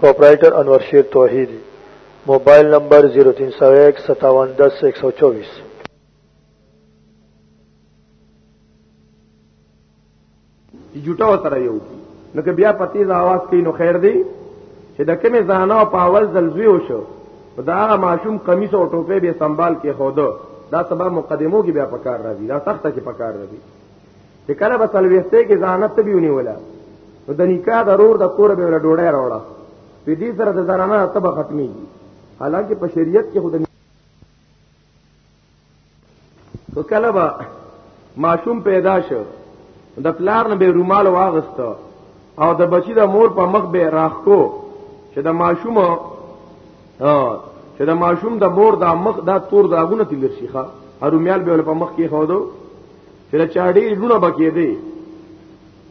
پروپرائیٹر انور شیر توحیدی موبایل نمبر 03015710124 جوټه سره یو کی نو که بیا پتی ز आवाज کوي نو خیر دی چې د کومې زانه او پاول زلزوی وشو دا هغه ماشوم قمیص او ټوپه به سنبال کې خودو دا سبا مقدمو کې بیا پکار راځي دا تخته کې پکار راځي چې کله به سلويسته کې ځانت به ونیولا نو د نکاح ضرور د کور به ولا ډوړې راوړه په دې سره د زنانه تب ختمي حالانکه په شریعت کې خود نو کله به ماشوم پیدا شو د پلار نه به رومال واغسته او د بچی د مور په مخ به راخکو چې د ماشوم چې د ماشوم د مور د مخ دا تور داغونه تلر شيخه ارومیال به په مخ کې خودو چې د چا ډېر لونه بکې دی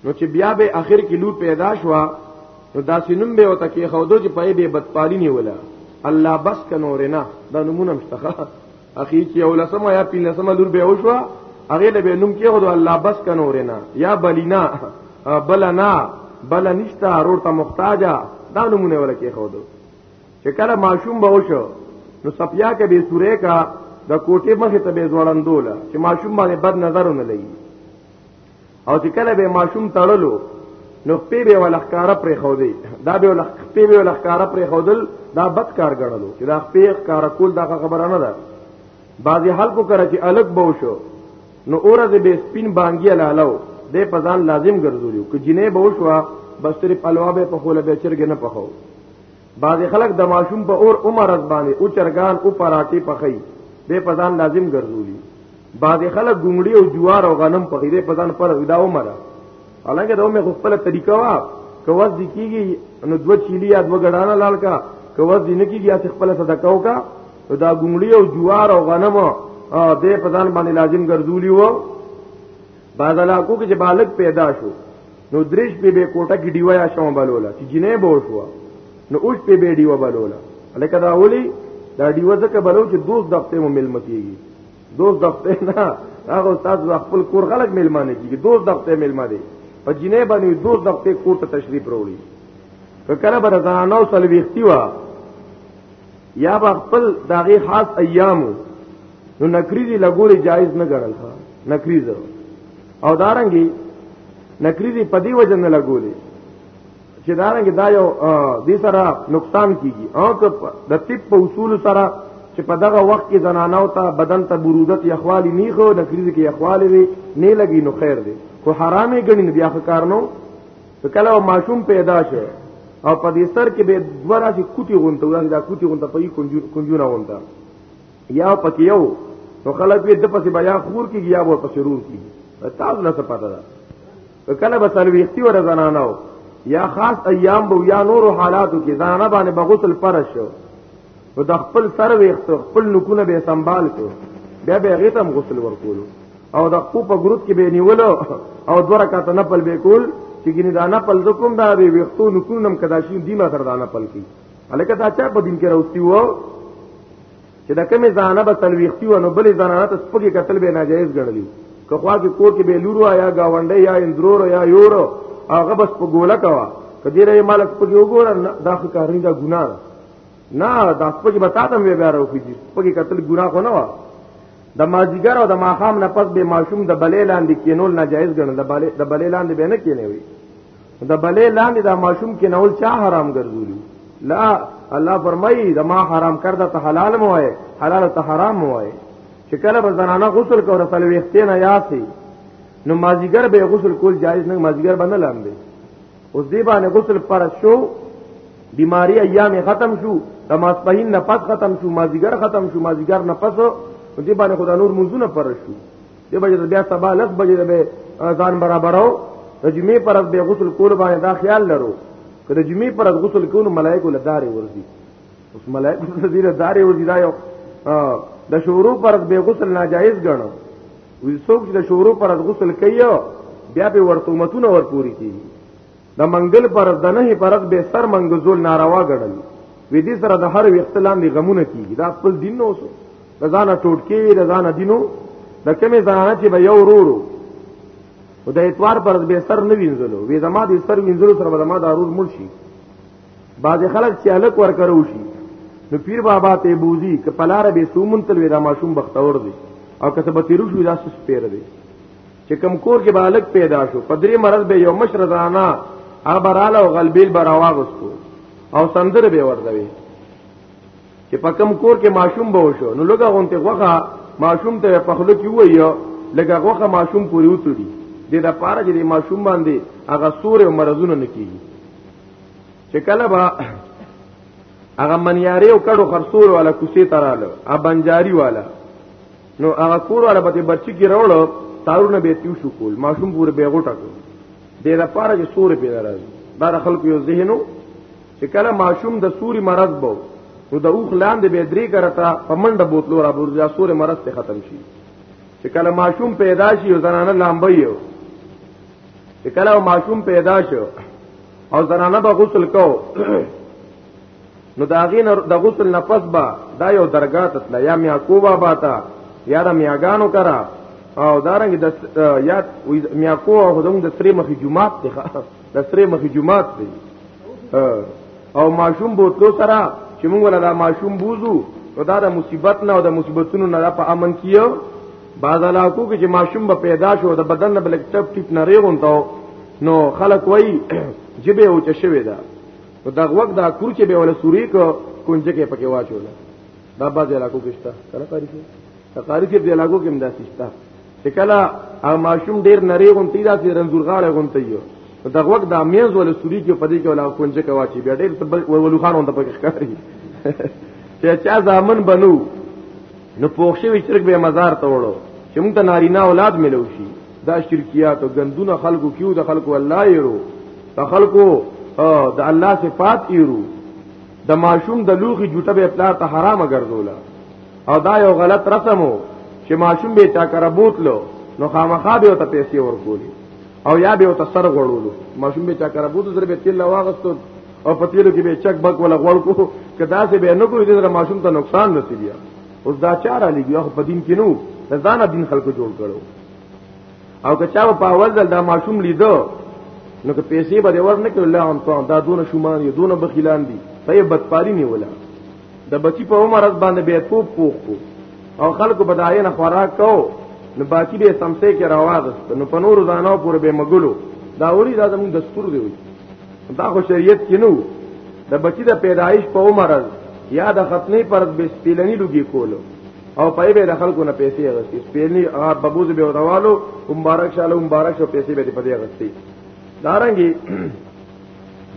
نو چې بیا به اخر کې لور پیدا شو نو داسې نوم به وته کې خودو چې پای به بدپالی نه ولا الله بس کنورنا دا نمونه مشتخه اخی چې اولسم یا پینسم لور به وشو هغه د به نوم کې خودو الله بس کنورنا یا بلینا بلنا بل نشتا رور ته محتاجا دا نمونه ورکه خودو چې کله ماشوم به وشو نو سپیا کې به سورې کا د کوټې مخې ته به ځوړندول چې ماشوم باندې بد نظر نه لګي او چې کله به ماشوم تړلو نو په به ولخکاره پرې خو دی دا به ولخ په به ولخکاره پرې خودل دا بد کار ګڼلو چې دا په کار کول دا خبره نه ده بعضی خلکو کرا چې الګ بو شو نو اورز به سپین بانګی لالاو د پزان لازم ګرځولیو ک جنې بو شو بس تر پلوا به په خوله به چرګ نه پخو بعض خلک د ماشوم په اور عمر از باندې او چرګان او پراتی پخی به پزان لازم ګرځولي بعض خلک ګونګړي او جوار او غنم پخی به پزان پر ودا عمر حالانکه دا مې خپل طریقه وا کوز دی کیږي نو دو چیلی یا دو غډانا لال کا کوز دی نه کیږي چې خپل صدقه وکا دا ګونګړي او جوار او غنم دې پزان باندې لازم ګرځولي وو بعض علاقو کې چې بالک پیدا شو نو درش په به کوټه کې دیویا شوم بلولا چې جنې بو شو نو اوس په به دیو بلولا لکه دا ولي دا دیو ځکه بلو چې دوست دغته مو ملم کیږي دوست دغته نه هغه استاد خپل کور غلط ملمانه کیږي دوست دغته ملما دی په جنې باندې دوست دغته کوټه تشریف وروړي کله به زنانو سلويختی وا یا به خپل داغه خاص ایامو نو نکریزی لګوري جایز نه ګڼل ښه نکریزه او دارنګي نکریزی په دی وجه نه لګولې چې دارنګي دا یو دې سره نقصان کیږي او که د طب په اصول سره چې په دغه وخت کې زنانه او ته بدن ته برودت یخوالی نه خو نکریزی کې یخوالی نه لګي نو خیر دی خو حرامې ګڼي بیا ښه کار نه په کله ماشوم پیدا شه او په دې سر کې به دوه راځي کوټي غونته وایي دا کوټي غونته په یي کنجونه غونته یا پکې یو نو خلک به د پسې بیا خور کیږي یا به پسې رور کیږي تاسو نه څه پته ده کله به سلويختي ور زنانو یا خاص ایام بو یا نور حالاتو کې زنانه باندې بغسل فرض شو نو د خپل سر ویخت خپل نکونه به سنبال کړو بیا به غیتم غسل ورکولو او د خپل په ګروت کې به نیولو او دوه رکعات نفل به کول چې ګینه دا نفل زکم دا به ویختو نکونم کدا شي دی ما سره دا نفل کی الکه دا چا په دین کې راوستي وو چې دا کومه ځانه به تلويختي و نو بلې ځانه ته سپږی قتل به ناجایز ګڼلی که خوا کې کور کې به لورو یا گاونډي یا اندرور یا یورو هغه بس په ګوله کوا کدی رې مالک په یو ګور نه دا ښه کارنده ګناه نه دا سپګي به تاسو مې بیا راوخی چې سپګي قتل ګناه خو نه و د مازیګر او د ماخام نه پس به ماشوم د بلې لاندې کینول ناجایز ګڼل د بلې د بلې لاندې به نه کینې وي د بلې لاندې د ماشوم کینول چا حرام ګرځولي لا الله فرمایي د ما حرام کرده ته حلال مو وای حلال ته حرام مو وای چې کله به زنانه غسل کو رسول وختینه یاسي نو مازیګر به غسل کول جایز نه مازیګر باندې لاندې اوس دی باندې غسل فرض شو بیماری ایام ختم شو د ماسپهین نه پس ختم شو مازیګر ختم شو مازیګر نه پس دی باندې خدای نور منځونه فرض شو دی بجې بیا سبا لس بجې به ځان برابرو د جمعې پر به غسل کول باندې دا خیال لرو که د جمعې پر غسل کول ملائکه لدارې ورځي اوس ملائکه لدارې ورځي دا یو د شورو پر به غسل ناجایز ګڼو وی څوک چې د شورو پر غسل کوي بیا به ورته متونه ور پوری کی د منګل پر د نه پر به سر منګزول ناروا ګړل وی دې سره د هر وخت لاندې غمونه کیږي دا خپل دین نو سو د ځانه ټوټکی وی د ځانه دینو د کمی ځانه چې به یو ورورو او د اتوار پر به سر نه وینځلو وی زما دې سر وینځلو سره به زما د ارور مرشي بعض خلک چې الک ورکرو شي نو پیر بابا ته بوزي ک پلار به سومن تل ودا ماشوم بختور دی او کته به تیرو شو داس سپیر دی چې کم کور کې بالک پیدا شو پدری مرز به یو مشر زانا ابراله او غلبیل براواغستو او سندر به وردوي چې په کم کور کې ماشوم به وشو نو لګه غونته غوخه ماشوم ته په خلک ویو لګه غوخه ماشوم پوری وتړي د لپاره چې ماشوم باندې هغه سور او مرزونه نکېږي چې کله با هغه منیاري او کډو خرصور والا کوسي تراله ا بنجاری والا نو هغه کور والا به برچی کې راوړو تارونه به تیو شو کول ماشوم پور به غوټه کو دې لپاره چې سور پیدا راځي دا خلکو یو ذهنو چې کله ماشوم د سوري مرض بو نو د اوخ لاندې به درې کرتا په منډه بوتلو را بورځا سوري مرض ته ختم شي چې کله ماشوم پیدا شي او زنانه لامبي چې کله ماشوم پیدا شو او زنانه به غسل کو نو دا غین د غسل نفس با دا یو درگاه تتل یا میا کوبا باتا یا د میاګانو کرا او دارنګ د یا میا کو هدوم د سری مخی جمعات دی د سری مخی جمعات دی او ماشوم بوتلو سره چې موږ ولا دا ماشوم بوزو نو دا د مصیبت نه او د مصیبتونو نه په امن کیو بعض علاقو کې چې ماشوم به پیدا شو د بدن نه بلک ټپ ټیپ نه ریغونتو نو خلک وای جبه او چ شوی دا او دا وخت دا کور چې به ولا سوري کو کونجه کې پکې واچول دا بعض علاقو کې شته کله قاری کې تقاری کې د علاقو کې مداسي شته چې کله او ماشوم ډیر نری غونتی دا چې رنزور غاړه غونتی یو دا وخت دا میز ولا سوري کې پدې کې ولا کونجه کې واچي بیا ډیر ولو خان ته پکې ښکاری چې چا ځامن بنو نو پوښي وی شرک به مزار ته وړو چې موږ ته نارینه اولاد ملو شي دا شرکیات او ګندونه خلکو کیو د خلکو الله یرو د خلکو د الله صفات یرو د ماشوم د لوخي جوټه به پلا ته حرامه ګرځولا او دا یو غلط رسم وو چې ماشوم به چا کرا بوتلو نو خامخا به ته پیسې ورکولې او یا به ته سر غړولو ماشوم به چا کرا بوتلو سره به تل واغستو او په تیلو کې به چک بک ولا غوړ کو کدا سه به نه کوی دغه ماشوم ته نقصان رسیږي اوس دا چار علی بیا په دین کې نو ځان دین خلکو جوړ کړو او که چا په اول ځل دا ماشوم لیدو نو که پیسې به ور نه کړل هم ته دا دونه شومان یو دونه بخیلان دي ته بدپاری نه ولا د بچی په عمر از باندې به پوپ پوخ کو او خلکو بدایې نه خوراک کو نو باقی به سمسه کې راوازست نو په نور ځانو پورې به مګلو دا وری دا زموږ دستور دی وي دا خو شریعت کې نو د بچی د پیدایش په عمر یا د ختمې پر به سپیلنی لګي کولو او پای به د خلکو نه پیسې غوښتي سپیلنی هغه ببوز به ودوالو مبارک شاله مبارک شو پیسې به په دې غوښتي دارنګي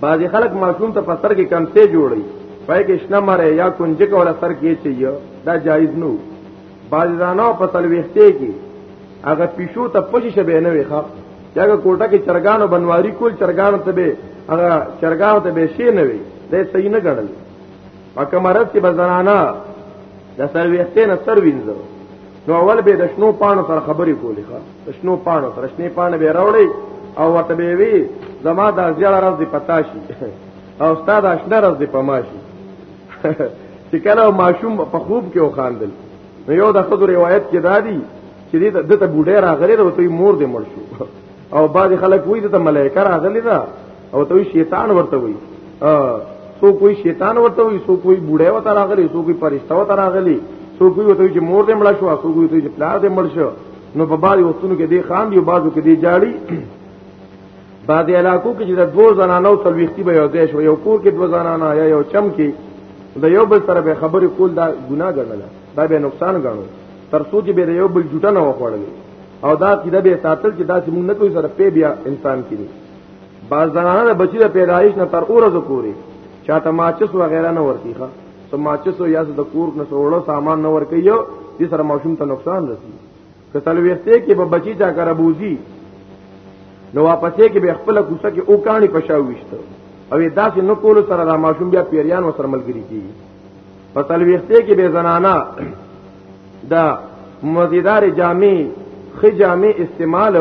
بعضی خلک معصوم ته پستر کې کمته جوړي پای کې شنه مره یا کنجک ولا سر کې چي دا جایز نه باز زنانو په تلويخته کې هغه پښو ته پښې شبه نه وي ښا چاګه کوټه کې چرګانو بنواري کول چرګانو ته به هغه چرګانو ته به شي نه وي دا صحیح نه ګڼل پکه مرز کې بزنانا د سر ویختې نه سر وینځو نو اول به د شنو پانو سره خبرې کولې ښا د شنو پانو سره شنې پانه به راوړې او ورته به وی زما د ځړه راز دی پتاشي او استاد اشنا راز دی پماشي چې کله ماشوم په خوب کې وخاندل نو یو د خود روایت کې دادی چې د ته بوډه راغلی دا ته مور دې مړ شو او بعض خلک وایي ته ملائکه راغلی دا او ته شیطان ورته وایي سو کوئی شیطان ورته وایي سو کوئی بوډه وته راغلی سو کوئی پرشتہ وته راغلی سو کوئی وته چې مور دې مړ شو سو کوئی ته چې پلار دې مړ شو نو په بعض وختونو کې دې خان دی او بعضو کې دې جاړي بعضې علاقو کې چې د دوو زنانو څلوېښتي به یو ځای شو یو کور کې دوه زنانه یا یو چم کې د یو بل سره به خبرې کول دا ګناه ګڼله دا به نقصان ګڼو تر څو چې به د یو بل جوټه نه وخوړلې او دا چې دا به ساتل چې دا چې موږ نه کوي سره پی بیا انسان کې دي بعض زنانه د بچی د پیدایش نه تر اورز پورې چاته ماچس وغیرہ نه ورتي ښه سماچس یا د کور نه سوړو سامان نه ورکي یو دې سره ماشوم ته نقصان رسي که تلويسته کې به بچی چا کر بوزي نو واپسې کې به خپل کوڅه کې او کانی پښاو وشته او داسې نو کول سره د ماشوم بیا پیریان وسره ملګری کیږي په تلويخته کې به زنانا دا مزیدار جامع خ جامع استعمال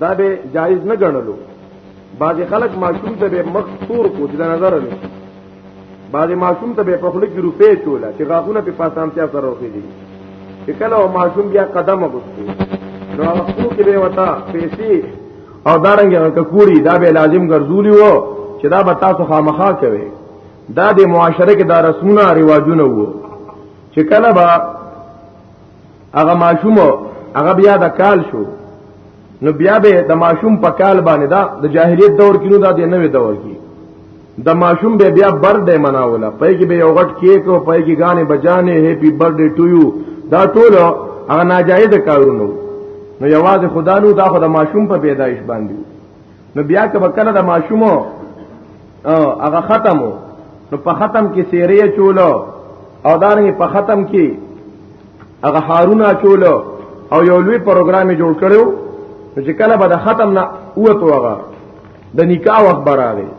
دا به جایز نه ګڼلو بعض خلک ماشوم ته به مخ تور کو د نظر نه بعضې ماشوم ته به په خوله کې روپۍ چوله چې غاښونه پې پاسانتیا سره وخېږي چې کله و ماشوم بیا قدم وغوښتي نو هغه خو کې به وتا پیسې او دارنګ هغه ککوړي دا به لازم ګرځولي وو چې دا به تاسو خامخا کوي دا د معاشره کې دا رسمونه رواجونه وو چې کله به هغه ماشوم هغه بیا د کال شو نو بیا به د ماشوم په کال باندې دا د جاهلیت دور کې نو دا د نوې دور کې د ماشوم به بیا برډه مناوله پې کې به یو غټ کیک او پې کې غانې بجانې هپی برډه ټو یو دا ټول هغه ناجایز کارونه نو یواز خدا نو دا خو د ماشوم په پیدایش باندې نو بیا که کله د ماشوم هغه ختمو نو په ختم کې سیرې چولو او دارنګ په ختم کې هغه هارون اچول او یو لوی پروګرام جوړ کړو چې کله به د ختم نه اوته وغه د نکاح وخت براغی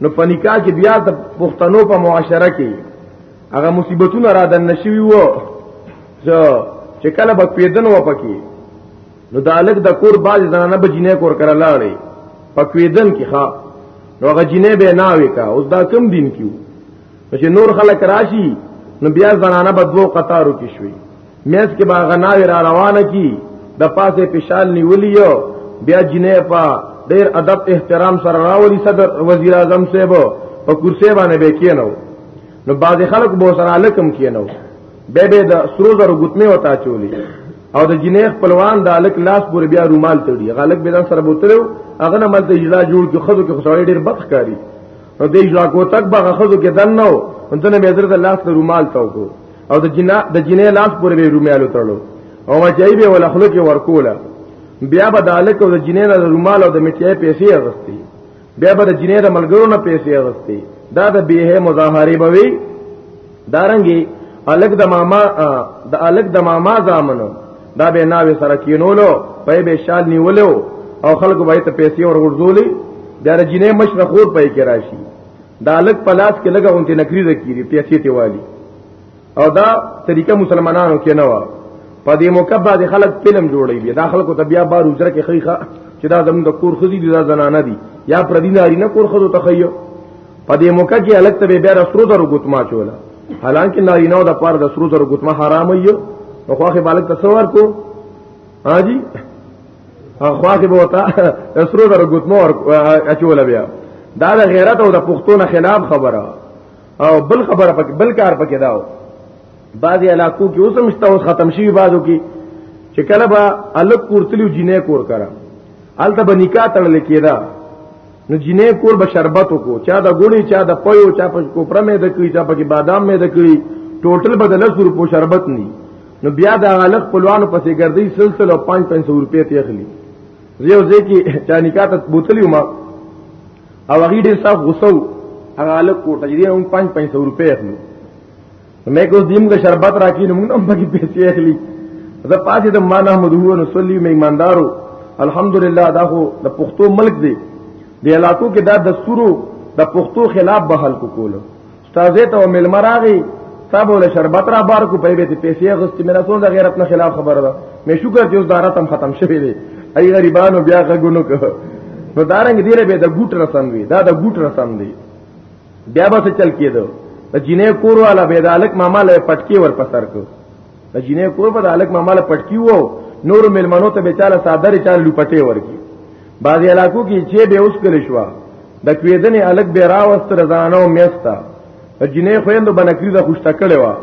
نو په نکاح کې بیا د پښتنو په معاشره کې هغه مصیبتونه را دن نشوي وو چې کله به پیدن و پکې نو د الګ د کور باز زنانه به جنې کور کړه لاړې په پیدن کې ښا نو هغه جنې به نه وې کا اوس دا کم دین کیو چې نور خلک راشي نو بیا زنانه به دوه قطارو کې شوي میز کې با غناوی را روانه کی د پاسه پشال نیولی یو بیا جنې په ډیر ادب احترام سره راوړي صدر وزیر اعظم صاحب په کرسی باندې به کینو نو باز خلک به سره لکم کینو به به د سرو زرو ګتمه وتا چولی او د جنیخ پلوان د الک لاس پورې بیا رومال تړي غلک به سره بوتلو هغه نه ملته اجازه جوړ کې خزو کې خسوړې ډیر بخ کاری او دې ځوا کو تک به خزو کې دن نو انته مې حضرت الله سره رومال تاو کو او د جنا د جنې لاس پورې به رومالو تړلو او ما چای به ول خلک ورکولا بیا به دالک او د جنې د رومال او د میټیې پیسې اغستی بیا به د جنې د ملګرو نه پیسې اغستی دا د بیه مظاهره به وي دارنګي الګ د ماما د الګ د ماما زامنو دا به ناوي سره کینولو په به شال نیولو او خلکو به ته پیسې ور ورزولې دا رجینه مشره خور پې کې راشي دا الګ پلاس کې لګه اونته نکریزه کیږي پیسې ته والی او دا طریقه مسلمانانو کې نه و په دې موقع باندې خلک فلم جوړي بیا دا خلکو ته بیا بار اجره کې خیخه چې دا زموږ د کور خزي دي دا زنانه دي یا پردیناری نه کور خزو تخیو په دې موقع کې الګ ته بیا د سرو زرو ګوتما چوله حالانکه نارینه د پاره د سرو زرو ګوتما حرام یو نو خواخه بالک تصور کو هاجی خواخه به وتا سرو زرو ګوتما ور اچوله بیا دا د غیرت او د پښتون خلاف خبره او بل خبره پک بل کار پکې داو بعضی علاقو کې اوس مشته اوس ختم شي بعضو کې چې کله به الګ کورتلیو جنې کور کرا الته به نکاح تړل کېدا نو جنې کور به شربت کو چا د ګوړي چا د پيو چا په کوپره مې د کړی چا په بادام مې د کړی ټوټل به د 100 روپو شربت ني نو بیا د غلق پلوانو پسې ګرځي سلسله 5 500 روپې ته اخلي زیو زی کی چا نکاح ته بوتلی ما او هغه ډیر صاحب غوسو هغه غلق کوټه دې هم 5 500 روپې اخلي مې کو دیم له شربت راکی نو موږ هم پکې پیسې اخلي زه پاتې د ما نه مدهو نو صلی مې ایماندارو الحمدلله دا خو د پښتو ملک دی د علاقو کې دا دستورو د پښتو خلاف به حل کو کول استاد ته مل مراغي صاحب ول شربت را بار کو پي به پیسې غست مې رسول د غیرت نه خلاف خبره ده مې شکر چې اوس دارت هم ختم شوه دی ای غریبانو بیا غګونو که نو دارنګ دیره به د ګوټ رسم وي دا د ګوټ رسم دی بیا به چل کېدو د جنې کور والا به د الک ماما له پټکی ور پسر کو د جنې کور په د الک ماما له پټکی وو نور ملمنو ته بیچاله صادر چاله لپټه ورکی بعضی علاقو کې چې به اوس کلی شو د کویدنې الک به راوست رضانو میستا د جنې خويندو بنکری د خوشته کړي وا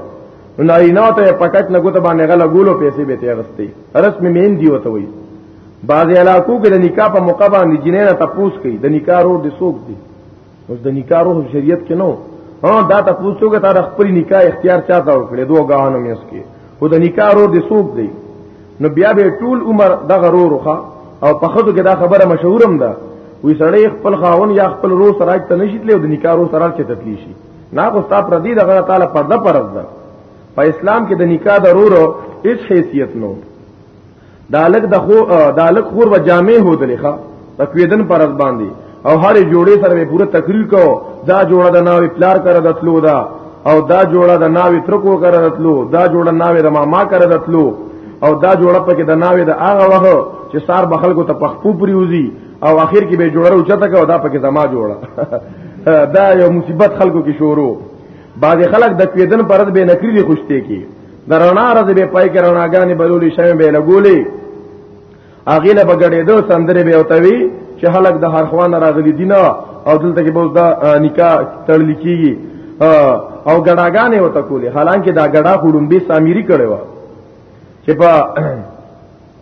نو نارینه ته پټک نه ګوت باندې غلا ګولو پیسې به ته غستې رسمي مين دی وته وي بعضی علاقو کې د نکاح په موقع باندې جنې نه تپوس کوي د نکاح ور دي سوق دي اوس د نکاح روح شریعت کې نو ها دا ته پوښتوګه تا د خپل نکاح اختیار چا ته ورکړې دوه غاهانو مې اس کې خو د نکاح روح دې سوق دی نو بیا به ټول عمر دغه روح روخه او په خدو کې دا خبره مشهورم ده وی سړی خپل خاون یا خپل روح سره ته نشیت له د نکاح روح سره چې تتلی شي نا خو ستا پر دې دغه تعالی پرده پرز ده په اسلام کې د نکاح د روح هیڅ حیثیت نه دا لک د خو دا لک خور و جامع هودلې ښا تکویدن پر از باندې او هر جوړې سره به پوره تقریر کو دا جوړه د ناوې پلار کړه د تلو دا او دا جوړه د ناوې ترکو کړه د تلو دا جوړه ناوې د ماما کړه د تلو او دا جوړه پکې د ناوې د هغه وخت چې سار بخلکو ته پخپو پریوزی او اخر کې به جوړه او چته کو دا پکې زما جوړه دا یو مصیبت خلکو کې شروع بعض خلک د کویدن پرد به نکری خوشته کی درنا رز به پای کې رڼاګانې بلولې شوی به لګولې اغه له بغړې دو سندره به وتوي چې خلک د هر خوان راغلي دینه او دلته کې بوز دا نکاح تړل کیږي او ګډاګانې وته کولې حالانکه دا ګډا خړومبي ساميري کړي و چې په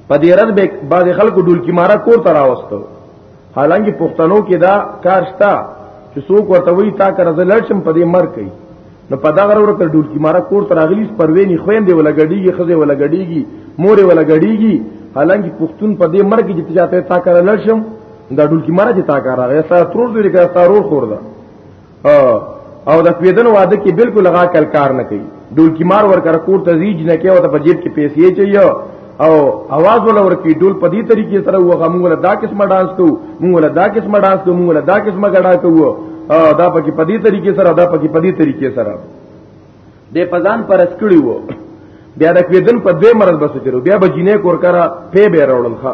په دې رد به بعض خلکو ډول کی مارا کور ته راوستو حالانکه پښتنو کې دا کار شته چې څوک ورته وی تا کر زلړ شم په دې مر کوي نو په دا غره ورته ډول کی مارا کور ته راغلی پروینی خويندې ولا غډیږي خزه ولا غډیږي مور ولا غډیږي حالانکه پښتون په دې مر کې چې چاته تا کر لړ شم دا ډول کی مارا چې تا کار راغی سره ترور دې کړه سره خور ده او د پیدن واده کې بالکل غا کل کار نه کوي ډول کی مار ورکر کور ته زیج نه کوي او د بجیب کې پیسې چي او आवाज ولا ورکی ډول په دې طریقې سره وغه موږ له دا قسمه ډانس کو موږ له دا قسمه ډانس کو موږ له دا قسمه غډا کو دا پکې په دې طریقې سره دا پکې په دې طریقې سره د پزان پر اسکړی وو بیا د کویدن په دې مرز بس چلو بیا بجینه کور کرا په به راوړل ښا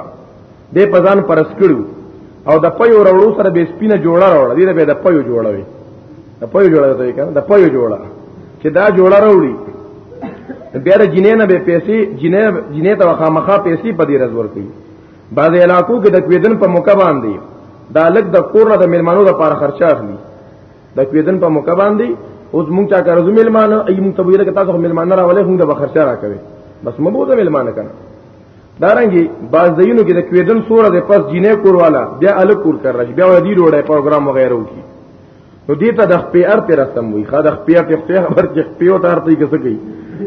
دې په ځان پرس کړو او د پيو وروړو سره به سپینه جوړه راوړه دې به د پيو جوړه وي د پيو جوړه ته کنه د پيو جوړه چې دا جوړه راوړي بیا د جنې نه به پیسې جنې جنې ته وخامخه پیسې په دې رز ورکړي بعض علاقو کې د کویدن په موقع باندې دا لګ د کور د میلمانو لپاره خرچه اخلي د کویدن په موقع باندې اوس مونږ چا کارو میلمانه ایم ته ویره کې تاسو میلمانه راولې هم د بخرچه راکوي بس مبوزه میلمانه کنه دارنګي باز دینو کې د کویډن سوره د پس جینې کورواله بیا ال کور کر رش بیا ودی روړې پروګرام وغیرہ وکي نو دې ته د خپیر پر رسم وي خا د خپیر په خپیر خبر چې خپیو تار ته کیسه کوي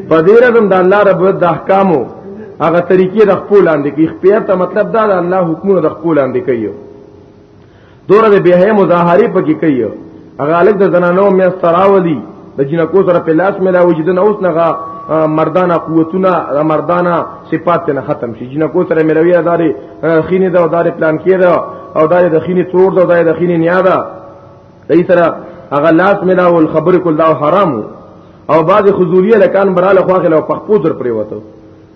په دې رسم د الله رب د احکامو هغه طریقې د خپل اندې کې خپیر ته مطلب دا د الله حکمونه د خپل اندې کوي دوره د به مظاهره پکې کوي هغه الګ د زنانو مې سراولي د جنکو سره په لاس مې لا وجدن اوس نه مردانه قوتونه مردانه صفات نه ختم شي جنکو سره مې لوي ادارې خینې دا ادارې پلان کړي او دا د خینې تور دا د خینې نیا دا دې سره هغه لاس مې لا ول خبر کول دا حرامو او بعض خزولیه لکان براله خواخله او پخپو در پریوته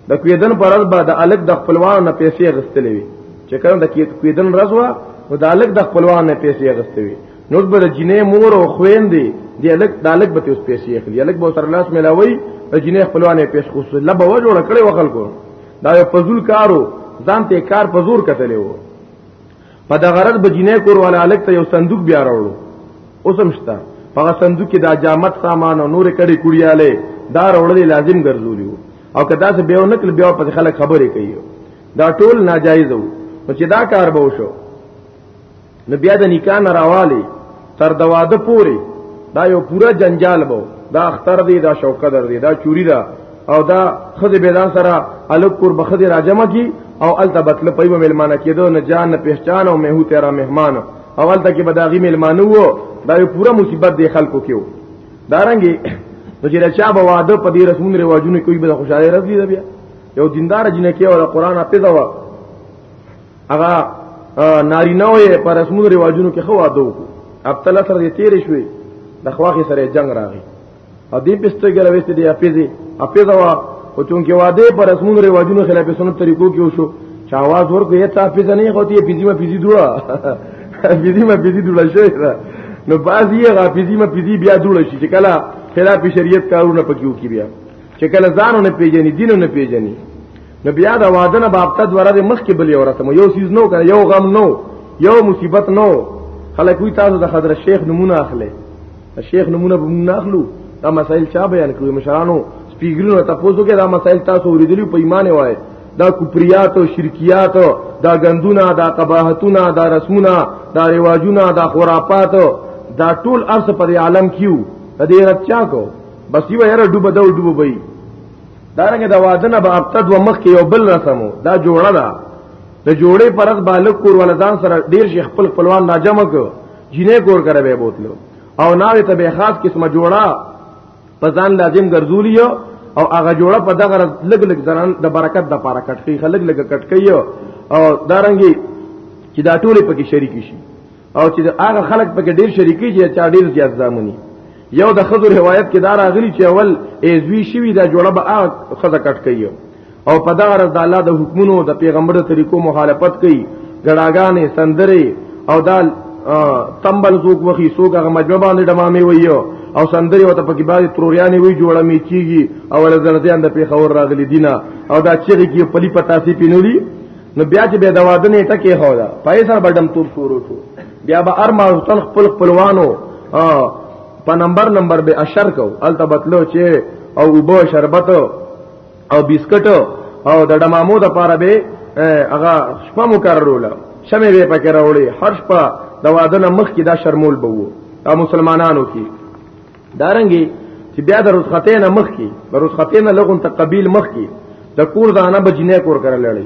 د کویدن پر ورځ به د الګ د خپلوانو نه پیسې غستلې وي چې کله د کویدن ورځ وا نو د الګ د خپلوانو نه پیسې غستې وي نو به د جنې مور او خويندې د الګ د الګ به اوس پیسې اخلي الګ به سر لاس ملاوي د جنې خپلوانې پیسې خو لبه و جوړ کړي وخل کو دا یو فزول کارو ځان ته کار په زور کتلې وو په د غرض به جنې کور ولا الګ ته یو صندوق بیا راوړو اوسم شته په صندوق کې د جامت سامان او نور کړي کړیاله دا راوړل لازم ګرځولیو او کدا سه به نکل بیا په خلک خبرې کوي دا ټول ناجایز وو نو چې دا کار به وشو نو بیا د نکاح نه راوالی تر د واده پوري دا یو پورا جنجال بو دا اختر دی دا شوکه در دی دا چوری دا او دا خزه بیدان سره الک کور بخزه راجمه کی او الته بتل پیو ملمانه کېدو نه جان نه پہچان او مهو تیرا مهمان او الته کې بداغي ملمانو دا یو پورا مصیبت دی خلکو کېو دارنګي نو چې رچا به واده په دې رسمونو رواجونو کوي به خوشاله رضی ده بیا یو دیندار جنکی او قرآن په دوا هغه نارینه وې پر رسمونو رواجونو کې خو واده وکړو اب تل سره دې تیر شوې د خواخي سره جنگ راغی او دې پسته ګروي چې دې اپیزي اپیزوا او چونکه واده پر رسمونو رواجونو خلاف سنت طریقو کې وشو چا आवाज ورکو یې ته اپیزه نه غوتی پیزی ما پیزی دوا حافظی ما پیزی دوړه شوی دا نو بعضی حافظی ما پیزی بیا دوړه شي چې کله خلاف شریعت کارونه پکیو کی بیا چې کله ځانو نه پیژني دینو نه پیژني نو بیا دا وادنه بابته دواره د مخ کې بلی ورته یو سیز نو کنه یو غم نو یو مصیبت نو خلک وی تاسو د حضرت شیخ نمونه اخلي شیخ نمونه به نه اخلو دا مسائل چا بیان کړو مشرانو پیګرونو تاسو کې دا مسائل تاسو اوریدلی په ایمان وای دا کفریات او شرکیات دا غندونه دا قباحتونه دا رسمونه دا رواجونه دا خرافات دا ټول ارس پر عالم کیو د دې رات چا کو بس یو هر ډوب دا ډوب وي دا رنګه دا وادنه به ابتد و مخ کې یو بل رسمو دا جوړه ده د جوړې پرد بالک کور ولدان سره ډیر شیخ خپل خپلوان راجمع کو جنې کور کرے به بوتلو او ناوې ته به خاص قسمه جوړه په ځان لازم ګرځولي او هغه جوړه په دغه لګ لګ درن د برکت د پاره کټ کوي خلک لګ کټ کوي او دارنګي چې دا ټول پکې شریک شي او چې هغه خلک پکې ډیر شریک شي چې ډیر زیات ځامني یو د خضر روایت کې دا راغلی چې اول ایزوی شوی دا جوړه به هغه خزه کټ کوي او په دا رضا الله د حکمونو د پیغمبر طریقو مخالفت کوي ګړاګانې سندري او دا تمبل زوک وخی سوګه غ مجمع باندې ډمامې ویو او سندري وته پکې باندې تروریانې وی جوړه می چیږي او لزردیان د پیښور راغلي دینه او دا چیرې کې پلی پتاسي پینولي نو بیا چې به دوادنې ټکه هو دا پیسې بډم تور شروع شو بیا به ارما وطن خپل خپلوانو په نمبر نمبر به اشر کو التبتلو چې او وبو شربتو او بسکټ او د ډمامو د پاره به هغه شپه مکرروله شمه به پکې راوړي هر شپه د واده نه مخ کې دا شرمول به وو دا مسلمانانو کې دارنګي چې بیا د رسخته نه مخ کې د رسخته نه لغون ته قبيل مخ کې د کور دانه بجنه کور کړل لړي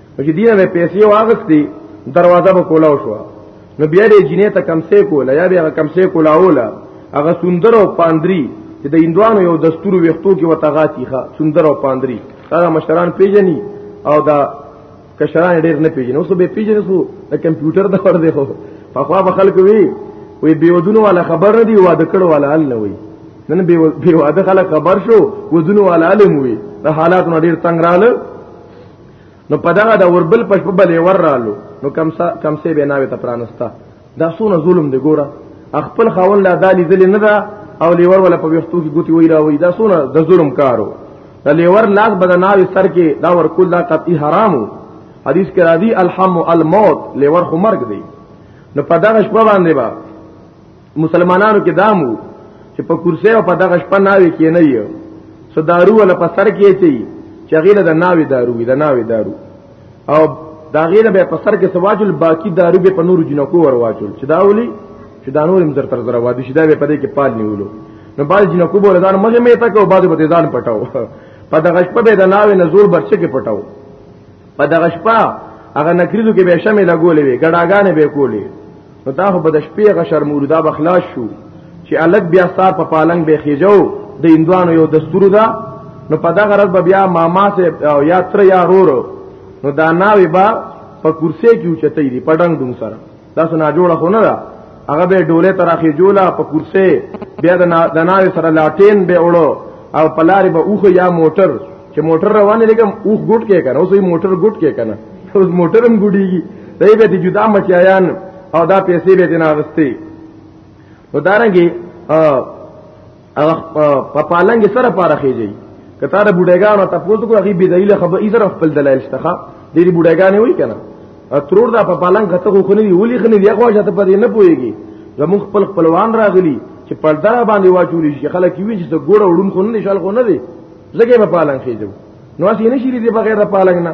او چې دینه به پیسې واغستې دروازه به کولاو شو نو بیا دې جنې ته کم سه کولا یا بیا کم سه کولا اولا هغه سندر او پاندری چې د هندوانو یو دستور وختو کې وته غاتی ښا سندر او پاندری دا مشران پیژني او دا کشران ډیر نه پیژني اوس به پیژني سو د کمپیوټر د ور دی خو په خوا به خلک وی وی بیودونو والا خبر نه دی واده کړو والا حل نه وی نن به واده خلک خبر شو ودونو والا علم وی د حالات نو ډیر تنگ رااله نو په دغه د وربل پښ په بلې ور رالو نو کم سا کم سه به ناوي ته پرانستا دا سونه ظلم دی ګوره خپل خاون لا دالی ذل نه دا او لیور ولا په وختو کې ګوتی وای را وای دا سونه د ظلم کارو د لیور لاس بد ناوي سر کې دا ور کول دا قطعی حرامو حدیث کې راځي الحم الموت لیور خو مرګ دی نو په دغه شپه باندې با مسلمانانو کې دامو چې په کرسي او په دغه شپه ناوي کې نه یو صدارو ولا په سر کې چي چې غیله د ناوي دارو وي د ناوي دارو او دا غیله به په سر کې سواجل باقی دارو به په نور جنکو ور واچول چې دا ولي چې دا نور مزر تر زره وادي شدا به په دې کې پال نیولو نو باز جنکو بوله ځان مزه مې تا کو باز به ځان پټاو په دغه شپه به د ناوي نزور برچه کې پټاو په دغه شپه هغه نکریزو کې به شمه لګولې وي ګډاګانې به کولې نو دا خو په د شپې هغه شرمور دا بخلاص شو چې الګ بیا سار په پالنګ به خېجو د اندوانو یو دستور ده نو په دغه رب بیا ماما سے یا تر یا رورو نو دا ناوی با په کرسی کې اوچتې دي پډنګ دون سره دا سنا جوړه خو نه ده هغه به ډوله تراخي جوړه په کرسي بیا د ناوې سره لاټین به وړو او پلاری به اوخه یا موټر چې موټر روانه لګم اوخ ګټ کې کنه اوسې موټر ګټ کې کنه اوس موټر هم ګډيږي دای به دي جدا مچایان او دا پیسې به دینه غستې نو دارنګي هغه په پالنګ سره پاره خېږي کتاره بډایګانو ته پوز کو هغه بي دلیل خبر یې سره خپل دلایل شته ډېری بډایګانې وای کنه ترور دا په پالنګ غته خو خني ولي خني دی خو شته پدې نه پويږي زموږ خپل خپلوان راغلي چې پردا باندې واچول شي خلک وی چې ګوره وډون خو نه شال خو نه دی زګې په پالنګ خېږي نو اسی نشي دې بغیر پالنګ نه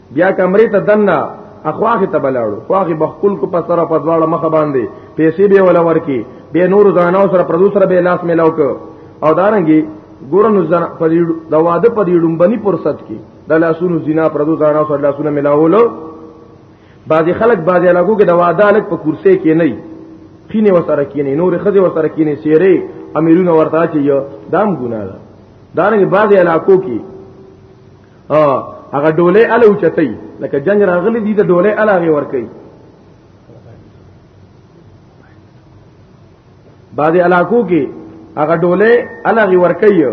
بیا کمرې ته دنه اخواخه ته بلاړو خواخه بخکل کو په سره په دواړه مخ باندې پیسې به ولا ورکی به نور زنانو سره پردوسره به لاس ملاو کو او دارنګي ګورن زنا په د واده په لومبني فرصت کې د لاسونو زنا پردو زنانو سره لاسونه ملاولو بعضی خلک بعضی علاقو کې د واده الک په کرسي کې نه خینه وسره کې نه نور خزه وسره کې نه سیری امیرونه ورته چې یو دام ګناه ده دارنګ بعضی علاقو کې ها هغه ډولې اله اوچتای لکه جنگ راغلی دی د ډولې اله غي ور کوي بعض علاقو کې هغه ډولې اله غي ور کوي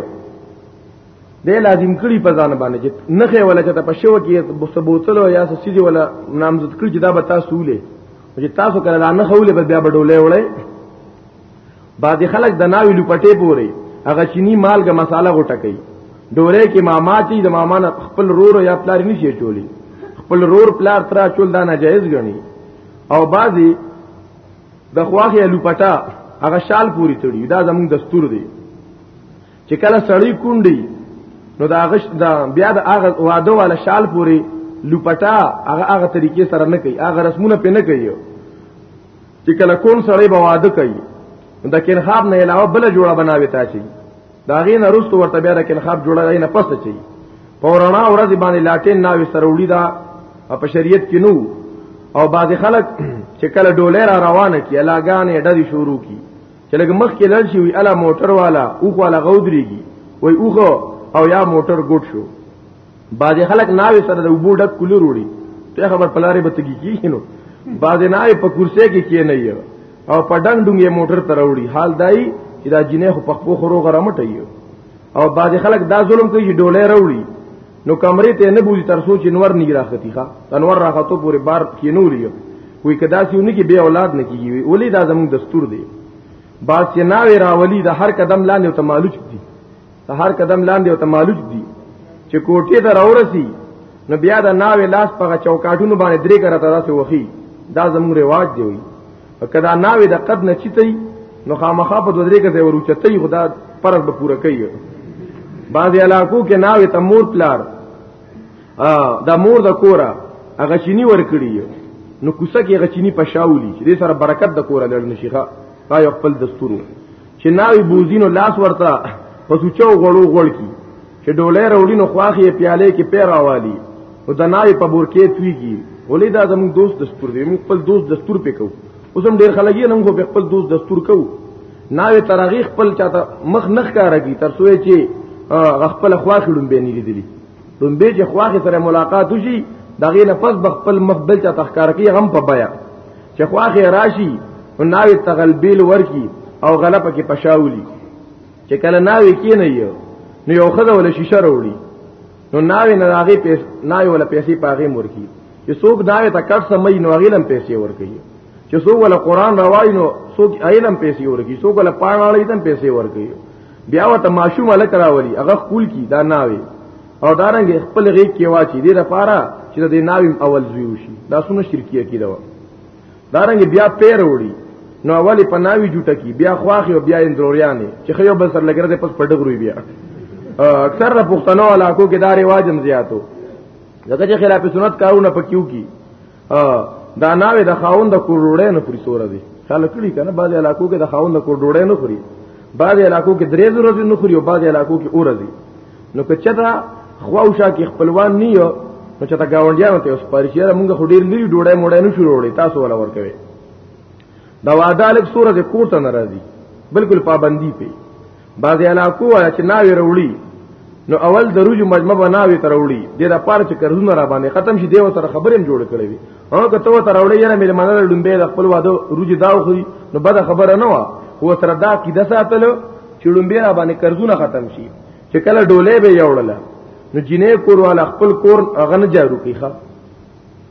د لازم کړي په ځان باندې چې نخې ولا چې په شو کې بوتل یا سچې ولا نامزد کړي چې دا به تاسو ولې چې تاسو کله نه خولې بیا به ډولې وړي بعضی خلک د ناوی لپټې پوري هغه چینی مالګه مساله غټه کوي ډوره کې ماما چې د ماما نه خپل رور یا پلار نشي چولی خپل رور پلار ترا چول دا ناجایز غني او بعضی د خواخې لپټا هغه شال پوری تړي دا زموږ دستور دی چې کله سړی کونډي نو دا غش دا بیا د هغه واده والا شال پوری لپټا هغه هغه طریقې سره نه کوي هغه رسمونه پې نه کوي چې کله کون سړی به واده کوي د کنخاب نه علاوه بل جوړه بناوي تا شي دا غي نه رستو ورته بیا د کنخاب جوړه نه پس چي پورانا ورځ باندې لاټین ناوي سروړي دا په شریعت کې نو او بعض خلک چې کله ډولر روانه کی علاګانې ډری شروع کی چې لګ مخ کې لړ شي وی الا موټر والا او خو علا غودريږي وای اوغه او یا موټر ګډ شو بعضې خلک ناوې سره د اوبو ډک کولر وړي ته خبر پلارې به تګي کېږي نو بعضې ناوې په کرسۍ کې کې نه یو او په ډنګ ډنګ یې موټر ته راوړي حال دای چې دا جنې خو په خپو خورو غره مټه یو او بعضې خلک دا ظلم کوي چې ډولې راوړي نو کمرې ته نه بوزي تر سوچ نور نه راختی ښا انور راخته پورې بار کې نور یو وی کدا سیونه کې به اولاد نه کیږي ولې دا زموږ دستور دی بعض چې ناوې راولي د هر قدم لاندې ته مالوچ دي ته هر قدم لاندې او ته مالوج دي چې کوټې ته راورسي نو بیا د ناوې لاس په چوکاټونو باندې درې کړه ته داسې وخی دا زموږ رواج دی وي کدا ناوې د قد نه چتای نو خامخا په دوه درې کې ورچتای خدا پرز به پوره کوي بعض علاقو کې ناوې ته مور پلار دا مور د کوره هغه چینی ور کړی نو کوسه کې هغه چینی پښاولی چې دې سره برکت د کوره لړ نشيخه دا یو خپل دستور چې ناوی بوزینو لاس ورته په سوچو غړو غړ کی چې ډولې وروړي نو خواخې پیاله کې پیراوالي او د ناوی په بورکې تویږي ولې دا زموږ دوست دستور دی موږ خپل دوست دستور پکو اوس هم ډیر خلک یې نن خو په خپل دوست دستور کو ناوی ترغی خپل چاته مخ نخ کارږي تر سوې چې خپل خواخې لومبې نه لیدلی لومبې چې خواخې سره ملاقات وشي دغه نه پس بخپل مخ بل چاته ښکار کوي هم په بیا چې خواخه راشي او ناوي تغلبیل ورکی او غلپ کې پښاولي چې کله ناوي کې نه یو نو یو خدای ول شیشه وروړي نو ناوي نه راغي پیس ناوي ول پیسې پاغي مرکی چې څوک ناوي ته کټ سمې نو غیلم پیسې ورکی چې څوک ول قران راوای نو څوک ایلم پیسې ورکی څوک ول پاڼاړې تم پیسې ورکی بیا وته ماشوم الک راولي هغه خپل کی دا ناوي او دارنګ خپل غیږ کې واچي دې لپاره چې د ناویم اول زوی شي دا سونه شرکی عقیده و دارنګ بیا پیر وړي نو اولی په ناوی جوټه کی بیا خواخي او بیا اندروریانه چې خو یو بل سر لګره پس پډګروي بیا اکثر د پښتنو علاقو کې دا رواجم زیاتو دغه خلاف سنت کارونه پکيو کی دا ناوې د خاوند د کور ډوډۍ نه پوری سور دی خلک کړي کنه بعض علاقو کې د خاوند د کور ډوډۍ نه خوري بعض علاقو کې درې ورځې نه خوري او بعض علاقو کې اورځي نو که چېرته خواوشا کې خپلوان نه یو نو چې تا گاونډیانو ته اوس پرشیره مونږ خو ډیر لري ډوډۍ موډۍ نه شروع وړي تاسو ولا ورکوي دا وعده الک سورته کوټه ناراضي بالکل پابندي پی بعض علاقو چې ناوی وروړي نو اول د روج مجمع بناوي تر وړي د را پار چې قرضونه را باندې ختم شي دیو سره خبرې جوړ کړې وي او که ته تر وړي یره مې منل لومبه د خپل واده روج داو خو نو بده خبره نه و هو سره دا کی د ساتل چې لومبه را باندې قرضونه ختم شي چې کله ډولې به یوړل نو جنې کور والا خپل کور غن جارو کیخه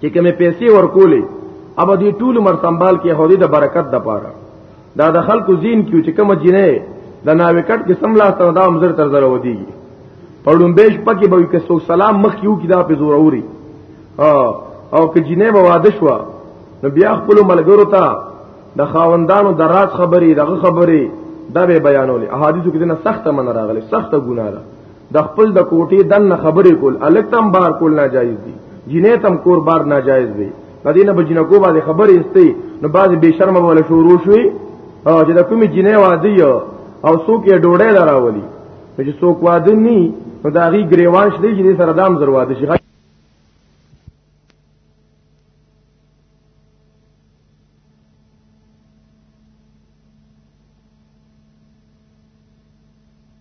چې کومه پیسې ورکولې اب دې ټول مر سنبال کې هودي د برکت د پاره دا د خلکو زین کیو چې کومه جنې د ناوکټ کې سملا سره دا مزر تر زره ودیږي پړم بهش پکې به کې سو سلام مخ یو کې دا په زور اوري او که جنې به واده شو نو بیا خپل ملګرو ته د خاوندانو د راز خبرې دغه خبرې دا به بیانولې احادیثو کې دنه سخته من راغلي سخته ګناه ده د خپل د کوټې دن خبرې کول الکتم بار کول ناجایز دي جنې تم کور بار ناجایز وي مدینه بجنه کو باندې خبرې استي نو باز به شرم ولا شروع شوي او چې د کومې جنې وادي او څوک یې ډوډۍ لراولي چې څوک واده ني نو دا غي گریوان شته چې سره دام زر واده شي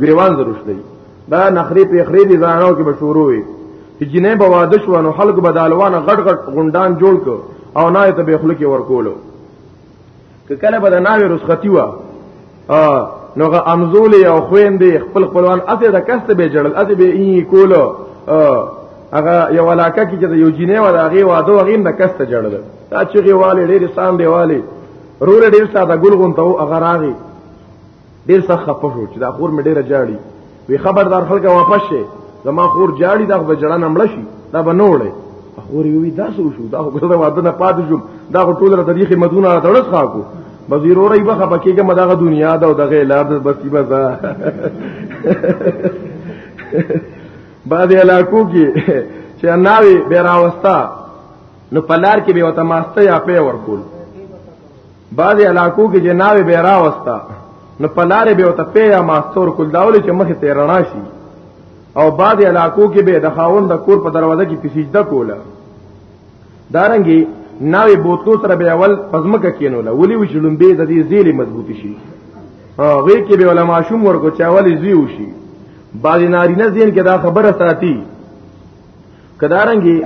ګریوان ضرور شي دا نخري په خري دي ځانو کې مشهورو وي چې جنې به واده شو نو خلق به دالوان غټ غټ غونډان جوړ کو او نه ته به خلک ورکولو که کله به د ناوې رسختی و نو غ امزول او خوین دی خپل خپلوان اته د کست به جړل اته به ای کولو هغه یو علاقه کې چې یو جینې و دا غي واده و غیم د کست جړل دا چې غي والي ډېر سان دی والي رور ډېر ساده ګل غونته او هغه راغی ډېر سخت خپه شو چې دا خور مې ډېر جاړي وی خبردار خلک واپس شي زما خور جاړي دا به جړه نمړ شي دا به نوړې خور وی دا سو شو دا خو ګرځه واده نه پاتې شو دا خو ټول د دې خدمتونه را تړس خاکو بزیر اوري بخه پکېګه مداغه دنیا دا او دغه لار د بستی بزا بعد علاقو کې چې ناوي بیراوستا نو پلار کې به وته ماسته یا په ورکول بعض علاقو کې جناوي به راوستا نو پلارې به وته پیا ماستور کول داول چې مخ ته رڼا شي او بعض علاقو کې به د خاوند د کور په دروازه کې پسیجده کوله دارنګي ناوې بوتلو سره به اول پزمکه کینوله ولي وشلم به د دې زیلې مضبوطی شي هغه کې به علماء شوم ورکو چاول زیو شي بعض نارینه زین کې دا خبره ساتي کدارنګي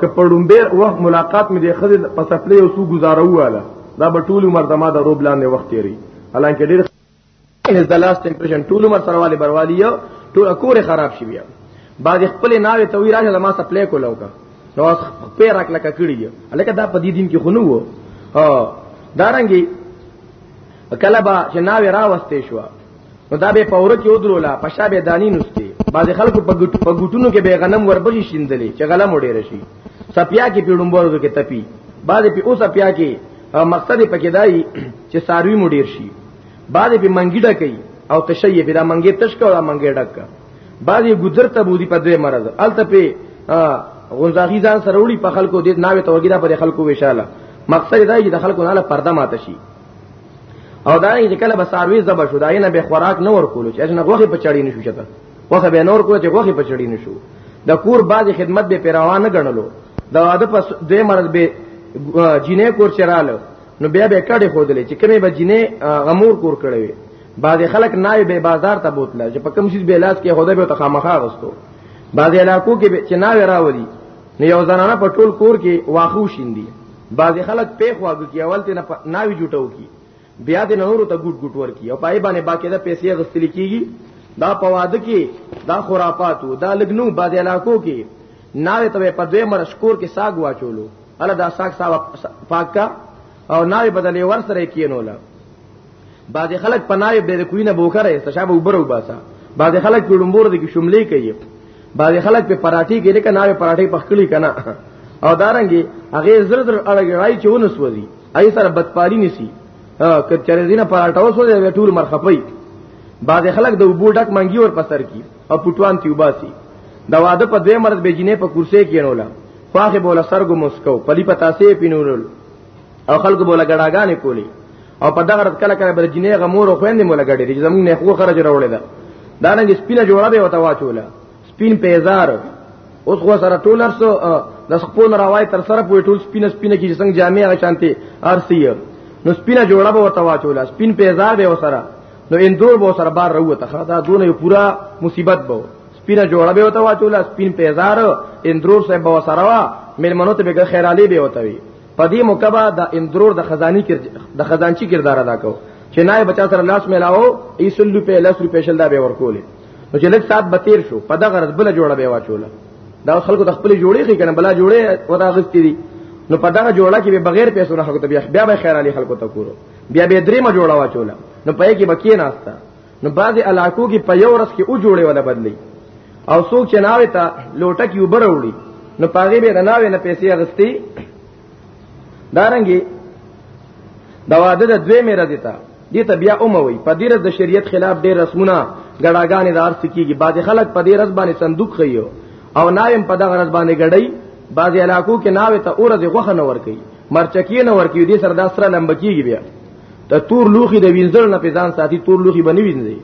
که په ډومبه وخت ملاقات مې د خزې په سپلې او سو گزارو واله دا به ټول عمر دما د روب لاندې وخت تیری حالانکه ډېر از د لاست امپریشن ټول عمر سره والي بروالی یو ټول کور خراب شي بیا بعد خپل ناوې ته وی راځه ما سپلې کولاو کا نو خپل راک لکه کړی الکه دا په دې دین کې خونو وو ها دارنګي کله با چې ناوې راوستې شو نو دا به پوره کې ودرولا پښا به دانی نسته بعض خلکو په ګټو په ګټونو کې به غنم وربغي شیندلې چې غلم وړي رشي سپیا کې پیړمبرو کې تپی بعض په اوس سپیا کې مقصد په کې دای چې ساروی مو ډیر شي بعض په منګیډه کوي او تشیع په دا منګې تشک او منګې ډک بعض ګذر ته بودی په دوی مرز الته په غونځاغي ځان سره وړي په خلکو دې ناوې توګیدا پر خلکو وشاله مقصد دا چې د خلکو نه له پرده ماته شي او دا یې کله به ساروي زب شو دا یې نه به خوراک نه ورکول چې نه غوخه په چړی نشو چته غوخه به نور کوله چې غوخه په چړی نشو د کور بعضی خدمت به پیراوا نه غنلو دا واده پس دوی مرز به جینې کور چراله نو بیا به کډه خودلې چې کمه به جینې غمور کور کړوي بعض خلک نای به بازار ته بوتله چې په کوم شي به لاس کې خوده به تخامخا غستو بعض علاقو کې چې نای راولي نه یو زنانه په ټول کور کې واخو شیندي بعض خلک پیخ واګو کې اول ته ناوی جوټو کی بیا د نورو ته ګډ ګډ ورکی او پای باندې باقی د پیسې غستل کیږي دا په واده کې دا خرافاتو دا لګنو بعض علاقو کې ناوی ته په دوی مرشکور کې ساګ واچولو الا دا ساګ صاحب پاک کا او ناوی بدلې ور سره کینولا بعض خلک په نایب ډېر کوینه بوکره استشاب وبرو باسا بعض خلک په لومبور دي کې شملې کوي بعض خلک په پراټي کې لکه نایب پراټي پخکلی کنه او دارنګي هغه زر زر اړګ راي چې ونس وځي اي سره بدپالي نسی که چرې دینه پراټاو سو دی ټول مرخپي بعض خلک د وبو ډک منګي ور پسر کی او پټوان تیوباسي دا واده په دوی مرز بجینه په کرسي کې نولا فاخه بوله سرګو مسکو پلی پتاسې پینول او خلکو بوله ګډاګانې کولی او په دغه کله کله بر جنې غمور خويندې مولا ګډې دي زمونږ نه خو خرج راوړې ده دا نه سپینه جوړه به وتا واچوله سپین پیزار اوس خو سره ټولر سو د خپل راوای تر سره پوي ټول سپینه سپینه کې څنګه جامع هغه شانتي ارسي نو سپینه جوړه به وتا واچوله سپین پیزار به وسره نو اندور به وسره بار راوته خدا دونه پورا مصیبت به سپینه جوړه به وته واچولا سپین پیزار اندرور صاحب به وسره وا ملمنو ته به خیر علی به وته وی پدی مکبا د اندرور د خزانی کر د خزانچی کردار ادا کو چې نای بچا سره لاس ملاو ایسل روپې لاس روپې شل دا به ورکولې نو چې لږ سات بتیر شو په دغه غرض بل جوړه به واچوله دا خلکو د خپل جوړې خې کنه بلا جوړې ودا غستې دي نو په دغه جوړه کې به بغیر پیسو نه خلکو ته بیا بیا به خیر علي خلکو ته کورو بیا به درې ما جوړه واچوله نو پې کې بکې نه استا نو بعضې علاقو کې په یو ورځ کې او جوړې ولا بدلی او څوک چې ناوې ته لوټه کې اوبه راوړي نو پاغې به د ناوې نه پیسې اغستې دارنګې د واده د دوې مې راځي ته دې ته بیا اوموي په دې د شریعت خلاف ډېر رسمونه ګړاګانې دار سکیږي بعضې خلک په دې رس باندې صندوق خيو او نایم په دغه رس باندې ګړی بعضې علاقو کې ناوې ته اورځې غوښه نه ورکي مرچکی نه ورکي دې سره دا سره لمبکیږي بیا ته تور لوخي د وینځل نه په ځان ساتي تور لوخي بنوي وینځي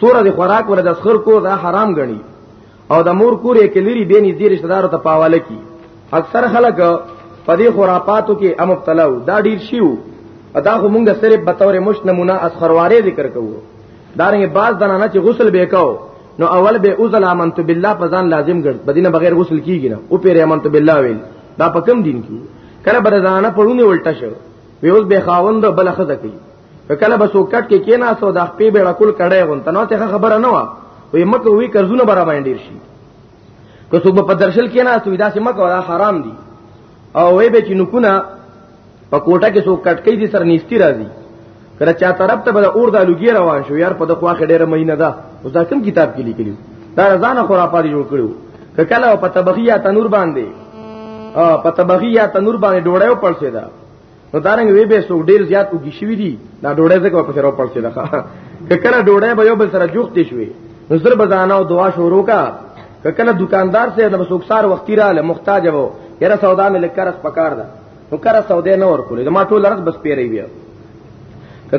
سوره د خوراک ور د اسخر کو دا حرام غني او د مور کورې کې لري به نږدې رشتہ دار ته پاواله کی اکثر خلک په دې خرافاتو کې ام مبتلا وو دا ډیر شیو ادا خو مونږ صرف به تور مش نمونه اسخرواره ذکر کوو دارنګ باز دنا نه چې غسل به کاو نو اول به اوزل امنت بالله په ځان لازم ګرځ بدینه بغیر غسل کیږي نه او پیر امنت بالله ویل دا په کم دین کې کله بر ځانه پړونه ولټه شو وی اوس به خاوند بل خزه کوي په کله به سوکټ کې کینا سو د خپې به ډکول کړه غون تنو ته خبره نه و وی مکه وی قرضونه برا باندې شي که څوک په درشل کینا سو دا سم کو حرام دي او وی به چې نکونه په کوټه کې سو کټ کې دي سر نيستي راځي کله چا طرف ته به اور د لوګي روان شو یار په دغه واخه ډیره مینه ده اوس دا کوم کتاب کې لیکلی دا ځان خرافات جوړ کړو کله په تبخیه تنور باندې په تبخیه تنور باندې ډوړیو پړسه ده نو دارنګ وی به سو ډیر زیات وګی شوی دی دا ډوړې زکه په سره پړ شي لخوا کله ډوړې به یو بل سره جوخت شوی نو زر بزانه او دعا شروع کا کله دکاندار سره د مسوکسار وخت رااله محتاج وو یره سودا مې لکرس پکار ده نو کړه سودا نه ور کولې ما ټول رس بس پیری بیا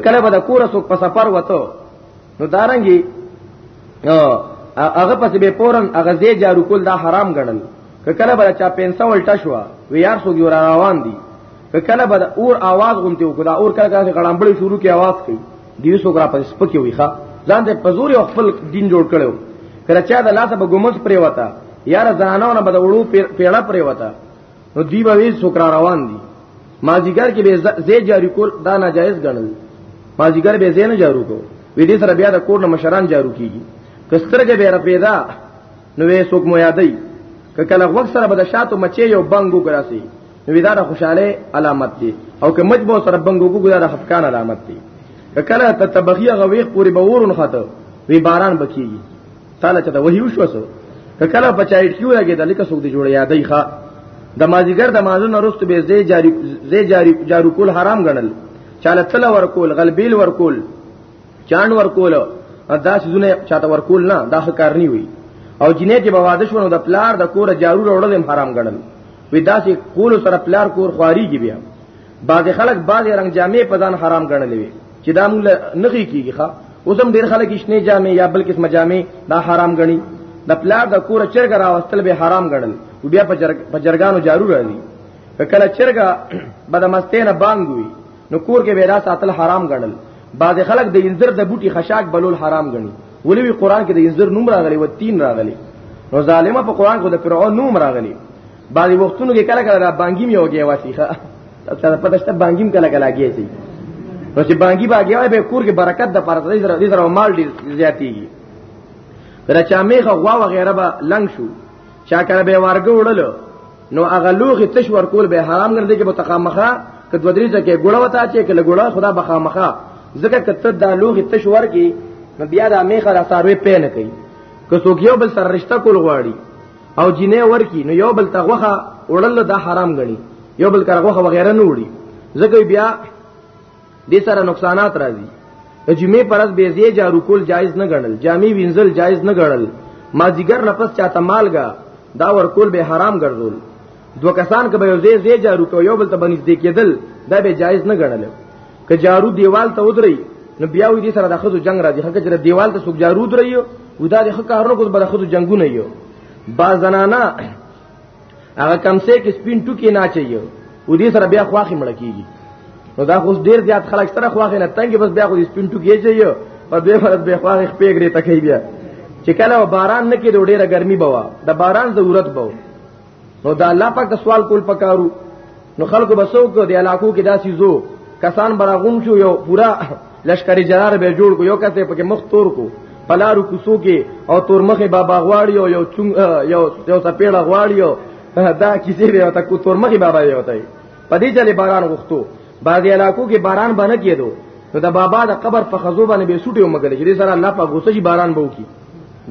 کله به د کور سو په سفر وته نو دارنګي هغه پس به پورن هغه زی جارو کول دا حرام ګڼل که کله به چا پنسه ولټه شو وی یار سو ګور روان دي که کله به اور आवाज غونته وکړه اور کله کله غړامبړې شروع کی आवाज کوي دیو سو ګرا پس پکې وی ښا ځان ته پزور او خپل دین جوړ کړو کله چا د لاسه به ګمز پرې وتا یار زنانو نه به وړو پیړه پرې وتا نو دی به وی سو ګرا روان دي مازیګر کې به زی جاری کول دا ناجایز ګڼل مازیګر به زی نه جارو کو وی دې سره بیا د کور نه مشران جارو کیږي کسترګه به را پیدا نو وې څوک مو یادې کله وخت سره به د شاتو مچې یو بنګو ګراسي نو دا د خوشاله علامت دی او که مجبو سره بنګو کو دا د خفقان علامت دی کله ته تبخیه غویخ پوری به ورون خاطر وی باران بکیږي تعالی ته وحی وشو سو کله بچایټ کیو لګی د لیک سوق دی جوړ یادې ښا د مازیګر د مازون وروسته به زی جاری زی جاری جارو کول حرام ګڼل چاله تل ورکول غلبیل ورکول چاند ورکول دا سيزونه چاته ورکول نه دا کار نه وي او جنې چې بواده شونه د پلار د کور جارو وروړل هم حرام ګڼل وی دا چې کول سره پلار کور خواري کی بیا بعض خلک بعض رنگ جامې په ځان حرام ګڼل وي چې دا مونږ نه کیږي ښا اوس هم ډیر خلک شنه جامې یا بل قسم جامې دا حرام ګڼي د پلار د کور چرګ راوستل به حرام ګڼل او بیا په جرګانو جارو راځي کله چرګ بدمستینه بانګوي نو کور کې ویرا ساتل حرام ګڼل بعض خلک د انذر د بوټي خشاک بلول حرام ګڼي ولې وی قران کې د انذر نوم راغلی و تین راغلی نو ظالمه په قران کې د فرعون نوم راغلی بعض وختونو کې کله کله د بانګیم یو کې واسیخه تاسو پته شته بانګیم کله کله کېږي نو چې بانګي باګي وای به کور کې برکت د پاره دې سره دې سره مال ډیر زیاتیږي کله چې میخه غوا وغیرہ به لنګ شو چا کړه به ورګه وړلو نو هغه لوغي تش ورکول به حرام ګرځي چې متقامخه کد ودري ځکه ګړه وتا چې کله ګړه خدا بخامخه ځکه کته دا لوغي تش ورکی نو بیا د میخه را ساروي پې نه کوي که څوک یو بل سره رشتہ کول غواړي او جنې ورکی نو یو بل تغوخه وړل دا حرام غني یو بل کرغوخه وغیرہ نه وړي ځکه بیا دې سره نقصانات راځي جمعې پرز به زی جارو کول جایز نه ګڼل جامع وینځل جایز نه ګڼل ما جګر نه پس چاته مالګا دا ور کول به حرام ګرځول دو کسان که به یو زی زی جارو کو یو بل ته بنځ دې کېدل دا به جایز نه ګڼل که جارو دیوال ته ودرې نو بیا وې دې سره د خزو جنگ راځي هغه چې دیوال ته سوق جارو درې یو ودا د خکارونو کو به د خزو جنگونه یو با زنانا هغه کم سه کې سپین ټکی نه چایو و دې سره بیا خواخې مړ کیږي نو دا خو ډیر زیات خلک سره خواخې نه تنګي بس بیا خو دې سپین ټکی چایو په دې فرض به خواخې پیګري تکي بیا چې کله باران نه کې ډېره ګرمي بوا د باران ضرورت بوا نو دا الله پاک سوال کول پکارو نو خلکو بسو کو دی علاقو کې داسې زو کسان براغون شو یو پورا لشکري جنار به جوړ کو یو کته پکې مخ تور کو پلارو کوسو کې او تور مخه بابا غواړي او یو چون یو یو سپېړه غواړي او دا کیسې به وتا کو تور مخه بابا یې وتاي پدې چلې باران غختو بعضی علاقو کې باران باندې کېدو نو د بابا د قبر په خزو باندې به سټیو مګل چې سره الله په غوسه شي باران به وکي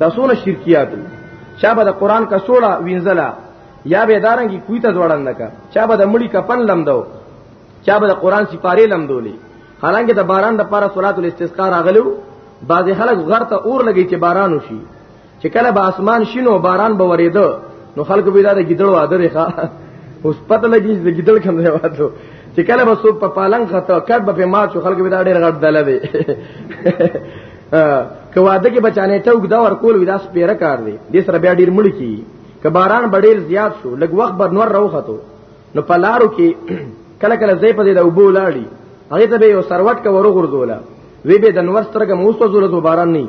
دا سونه شرکیات شابه د قران کا سوړه وینځلا یا به دارنګي کوی ته ځوړند کا چا به د مړی کفن لمدو چا به د قران سپاره لمدولې حالانکه د باران د پاره صلات الاستسقا راغلو بعضی خلک غر ته اور لګی چې باران وشي چې کله به اسمان شینو باران به وریده نو خلکو به دا د ګیدړو عادت ښه اوس پته لګی چې د ګیدړ کوم ځای واتو چې کله به سو په پالنګ خطه کټ به ما چې خلکو به دا ډېر غړ دله دی که واده کې بچانه ته وګدا ورکول ودا سپیره کار دی دې سره بیا ډیر مړ کی که باران ډیر زیات شو لږ وخت بر نور راوخته نو په لارو کې کله کله زې په دې د وبو لاړی هغه ته به یو سروټ کا ورو غردولا وی به د نور سترګه موسو زول زو باران نه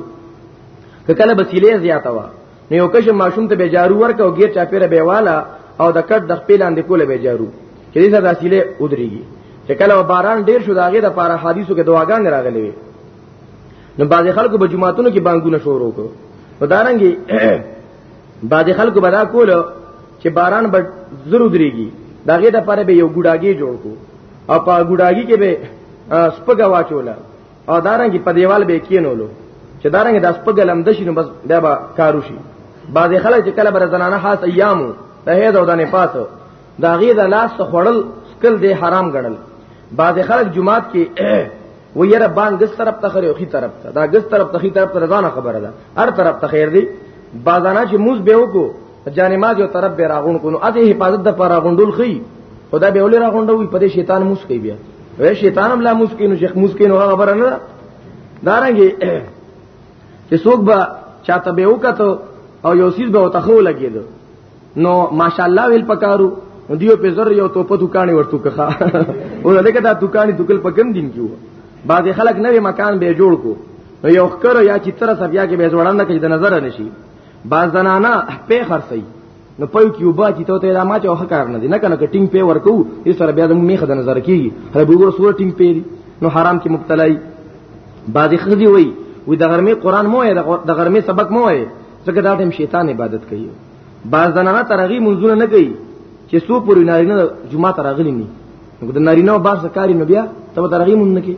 که کله بسیلې زیاته وا نو یو کښ ماشوم ته به جارو ورک او غیر چا پیره به والا او د کټ د خپل اندې کوله به جارو چې دې سره سیلې ودرېږي چې کله باران ډیر شو داغه د پاره حدیثو کې دواګان راغلي وي نو بعض خلکو به جمعاتونو کې بانګونه شروع وکړو په دارنګي بعضې خلکو به دا کولو چې باران به زرو درېږي د هغې دپاره به یو ګوډاګې جوړ کړو او په ګوډاګي کې به سپږه واچوله او دارنګې په دیوال به یې کېنولو چې دارنګې دا سپږه لمده شي نو بس بیا به کار وشي بعضې خلک چې کله به زنانه خاص ایامو د هېز او د نفاس د هغې د لاس خوړل سکل دی حرام ګڼل بعضې خلک جماعت کې و یره بان ګس طرف ته خره خي طرف ته دا ګس طرف ته خي طرف ته ځانه خبره ده هر طرف ته خیر دی بازانا چې موز به وکړو جانې ما جو طرف به راغون کو نو اته حفاظت د پر غونډول خي خدا به ولې راغونډوي په دې شیطان موس کوي بیا وې شیطان هم لا موس کوي نو شیخ موس کوي نو خبره نه دارنګي چې څوک به چاته به وکړو او یو سیس به وتخو لګیدو نو ماشاءالله ویل پکارو دیو په زر یو توپ دکان ورته کخه او لکه دا دکان دکل په کم دین کیو بعضی خلک نوې مکان به جوړ کو نو یو خکر یا چې تر سبیا کې به زوړنده کې د نظر نشي بعض زنانا په خرسي نو پيو کیو با چې ته ته ما ته وه کار نه دي نه کنه ټینګ په ورکو یې سره بیا د میخه د نظر کیږي هر بوګو سور ټینګ پیری نو حرام کې مبتلای بعضی خزي وای وي د غرمې قران مو د غرمې سبق مو وای ځکه دا ټیم شیطان عبادت کوي بعض زنانه ترغی منځونه نه کوي چې سو پوری نارینه جمعه ترغلی نه نو د نارینه او بار سکاري نو بیا ته ترغی مونږ نه کی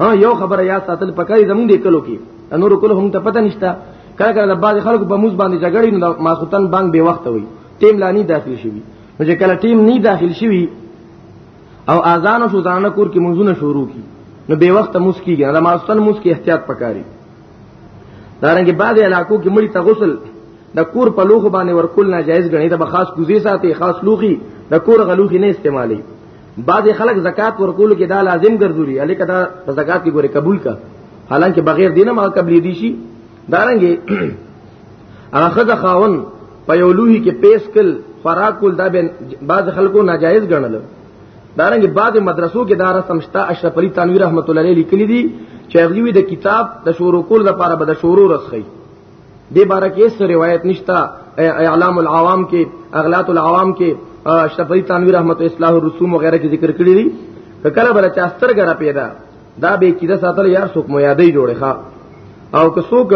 ها یو خبره یا ساتل پکای زمونږ دې کلو کې نور کله هم ته پته نشته کله کله بعض خلکو په موز باندې جګړې نو ماسوتن بانګ به وخت وي ټیم لانی داخل شي نو چې کله ټیم نه داخل شي او اذان او شوزانه کور کې منځونه شروع کی نو به وخت موس کیږي دا ماسوتن موس کې احتیاط پکاري دارنګه بعض علاقو کې مړی ته غسل د کور په لوخ باندې ورکول ناجایز غني د خاص کوزي ساتي خاص لوخي د کور غلوخي نه استعمالي بعض خلک زکات ورکول کې دا لازم ګرځوري الیکه دا زکات کې ګوره قبول کا حالانکه بغیر دینه ما قبلې دي شي دارنګي هغه خزه خاون په یو لوهي کې پیس کل خوراک کول دا بعض خلکو ناجایز ګڼل دارنګ بعد مدرسو کې دا رسم شته اشرف علي تنویر رحمت الله علیه لیکلی دي چې هغه د کتاب د شروع کول لپاره به د شروع رسخي دې باره کې هیڅ روایت نشته اعلام العوام کې اغلاط العوام کې اشرف علي تنویر رحمت اصلاح الرسوم وغیرہ کې ذکر کړی دي کله بل چې استرګره پیدا دا به کیده ساتل یار څوک مو یادې جوړه ښا او که څوک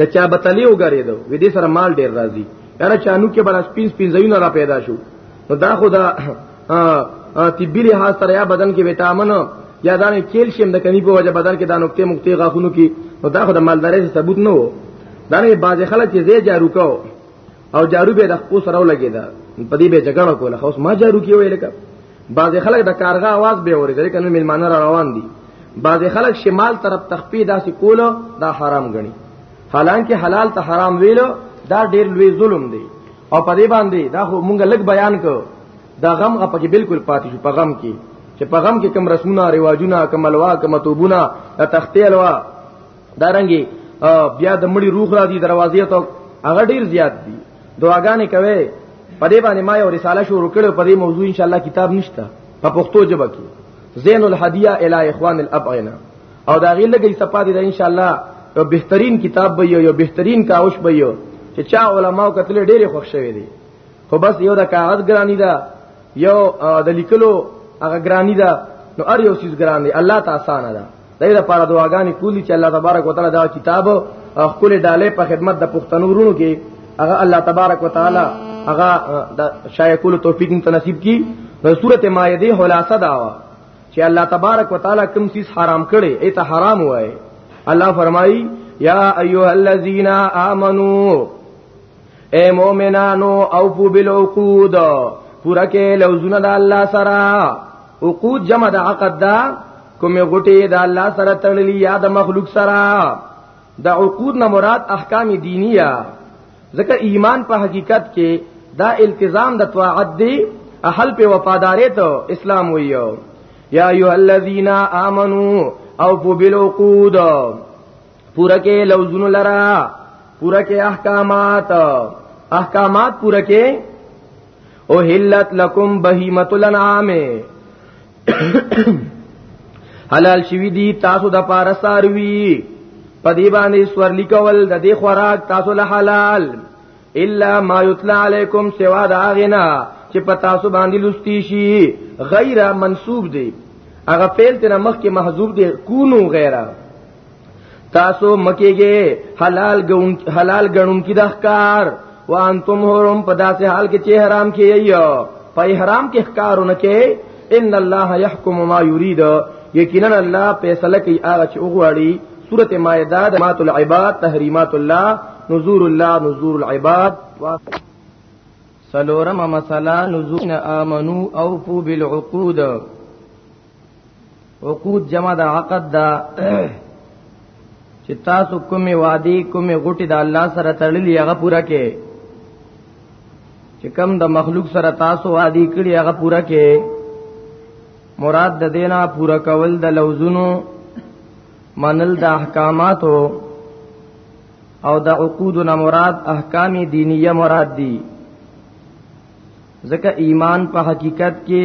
د چا بتلی وګریدو وې دې سره مال ډیر راځي یاره چانو کې بل سپین سپین زینه را پیدا شو نو دا خدا طبي لحاظ سره یا بدن کې وټامن یا دا کیلشیم د کمی په وجه بدن کې دا نقطې مقطې غاخونو کې نو دا خو د مالدارۍ ثبوت نه وو دا نه باز خلک چې زی جارو کو او جارو به د خپل سره ولګي دا په دې به جګړه کوله خو ما جارو کې ویل کا باز خلک د کارغه आवाज به اوري ځکه نو ملمانه را روان دي باز خلک شمال طرف تخپی داسې کوله دا حرام غني حالانکه حلال ته حرام ویلو دا ډیر لوی ظلم دی او په دې باندې دا خو مونږ لګ بیان کو دا غم غ پکې بالکل پاتې شو په غم کې چې په غم کې کم رسمونه رواجونه کم الوا کم توبونه د تختې الوا دارنګي بیا د مړي روح را دي دروازې ته هغه ډیر زیات دي دعاګانې کوي په دې باندې ما یو رساله شروع کړو په دې موضوع ان شاء الله کتاب نشته په پښتو ژبه کې زین الحدیه الی اخوان الابعنا او دا غي لګي صفات دي ان شاء الله یو بهترین کتاب به یو بهترین کاوش به یو چې چا علماو کتل ډېر خوښ شوی دي خو بس یو د کاغذ ګرانی ده یو د لیکلو هغه ګرانی ده نو ار یو سیس ګران دی الله تعالی آسان ده دغه لپاره دعاګانې کولی چې الله تبارک وتعالى دا کتاب خپل ډالې په خدمت د پښتنو ورونو کې هغه الله تبارک وتعالى هغه د شایع کولو توفیق ته نصیب کی د سورته مائده خلاصه داوا چې الله تبارک وتعالى کوم چیز حرام کړي ایت حرام وای الله فرمایي یا ایها الذین آمنو اے مومنانو اوفو بالعقود پورا کې لوزونه د الله سره عقود جمع د عقد دا کومه غټي د الله سره تړلې یا د مخلوق سره د عقود نه مراد احکام دینیه ځکه ایمان په حقیقت کې دا التزام د طاعت دی اهل په وفادارې ته اسلام ویو یا ایو الذین آمنو او بالعقود پورا کې لوزن لرا پورا کې احکامات احکامات پورا کې او حلت لکم بهیمت الانعام حلال شوی دی تاسو د پاره ساروی په دی باندې سورلی کول د دې خوراک تاسو له حلال الا ما یتلا علیکم سوا د اغنا چې په تاسو باندې لستی شي غیر منسوب دی هغه فعل تر مخ کې محذوب دی کونو غیره تاسو مکیږي حلال ګون حلال غنون کی د ښکار وانتم حرم په داسې حال کې چې حرام کې یو په احرام کې ښکارونه کې ان الله يحكم ما يريد یقینا الله فیصله کوي هغه چې وغواړي سوره مائده د مات العباد تحریمات الله نذور الله نذور العباد سلورم مسله نذور امنو اوفو بالعقود عقود جمع د عقد دا چې تاسو کومې وادي کومې غټي د الله سره تړلې هغه پورا کې چې کم د مخلوق سره تاسو وادي کړی هغه پورا کې مراد د دینا پورا کول د لوزونو منل د احکاماتو او د عقود نه مراد احکام دینیه مراد دي ځکه ایمان په حقیقت کې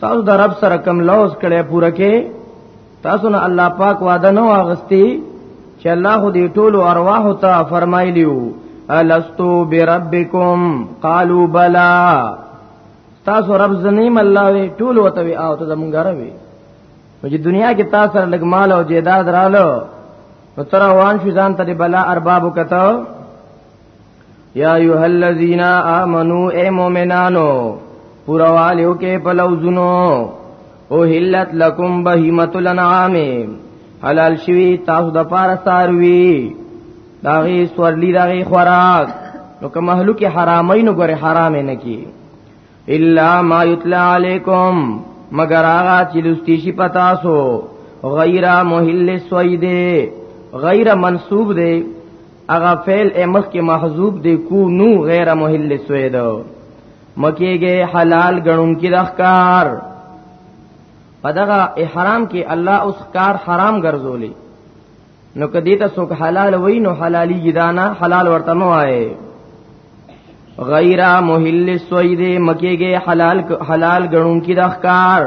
تاسو د رب سره کم لوز کړي پوره کې تاسو نه الله پاک وعده نه واغستی چې الله خو دې ټول ارواح ته فرمایلیو الستو بربکم قالوا بلا تاسو رب زنیم الله وی ټول وته وی او ته زمونږ راوي چې دنیا کې تاسو سره لګمال او جیداد رالو نو تر وان شو ځان ته بلا ارباب کته یا ایها الذین آمنو ای مومنانو پوروالیو کې په لوزونو او حلت لکم بهیمت الانعام حلال شوی تاسو د پاره ساروی داغي سورلی داغي خوراک نو که مهلوک حرامای نو ګره حرام نه کی الا ما یتلا علیکم مگر هغه چې لستی شي پتا سو غیر محل سویده غیر منسوب دی اغا فعل امخ کې محذوب دی کو نو غیر محل سوید مکیږي حلال غنون کې رخکار پدغه احرام کې الله اوس کار حرام ګرځولې نو کدی ته څوک حلال وای نو حلالي جدانا حلال ورته نو آئے غیر محل سوید مکیږي حلال حلال غنون کې رخکار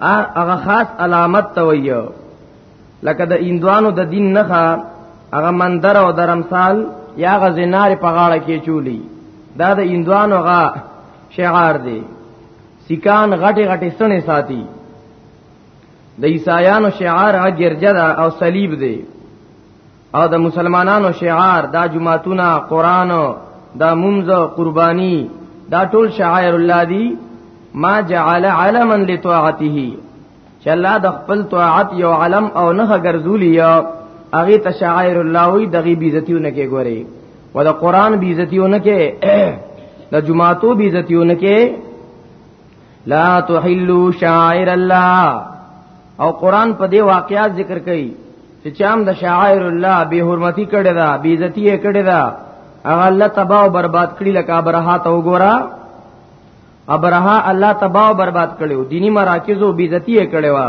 هغه خاص علامت ته وایو لکه د ایندوانو د دین نخا هغه مندر او درمسال یا هغه زنار په غاړه کې چولی دا د ایندوانو غا شعار دی سکان غټي غټي سنې ساتي د عیسایانو شعار هغه ګرجا او صلیب دی او د مسلمانانو شعار دا جمعتونه قران دا ممز قربانی دا ټول شعائر الله دی ما جعل علما لطاعته چې الله د خپل طاعت یو علم او نه ګرځولی هغه ته شعائر الله وی دغه بیزتیونه کې ګوري و د قران بیزتیونه کې د جمعاتو بیزتیونه کې لا تحلوا شعائر الله او قران په دې واقعات ذکر کړي چې چام د شعائر الله به حرمتي کړي دا به عزتي کړي دا هغه الله تباہ او برباد کړي لکه ابرها ته وګوره ابرها الله تباہ او برباد کړي دینی مراکز او به عزتي کړي وا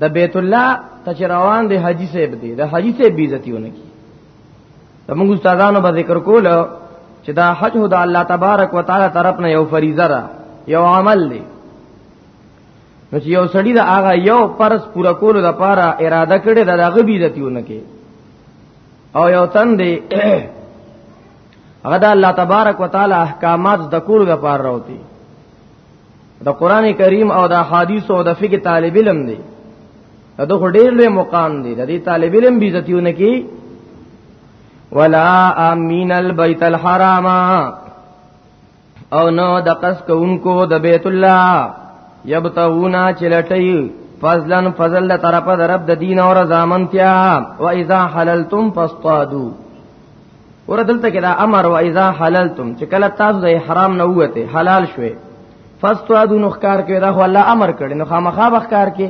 د بیت الله ته چې روان دی حاجی صاحب دی د حاجی صاحب بیزتی ونه کی د موږ استادانو به ذکر کول چې دا حج هو د الله تبارک وتعالى طرف نه یو فریضه را یو عمل دی نو چې یو سړی د هغه یو فرض پوره کولو لپاره اراده کړي دا دغه بیزتی ونه کی او یو تن دی هغه د الله تبارک وتعالى احکامات د کولو لپاره راوتی د قران کریم او د احادیث او د فقه طالب علم دی دا خو ډیر لوی مقام دی د دې طالب علم بي عزتیونه کی ولا امین البیت الحرام او نو د قص کوونکو د بیت الله یبتغونا چلټی فضلا فضل طرف د رب د دین او رضامنتیا و اذا حللتم فاصطادوا ور دلته کې دا امر او اذا حللتم چې کله تاسو د احرام نه وته حلال شوي فاستوادو نو ښکار کې دا خو الله امر کړي نو خامخا بخکار کې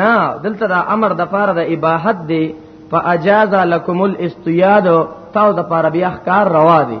نه دلته دا امر د پاره د اباحت دی فاجاز لكم الاستياد تاسو د پاره بیا ښکار روا دی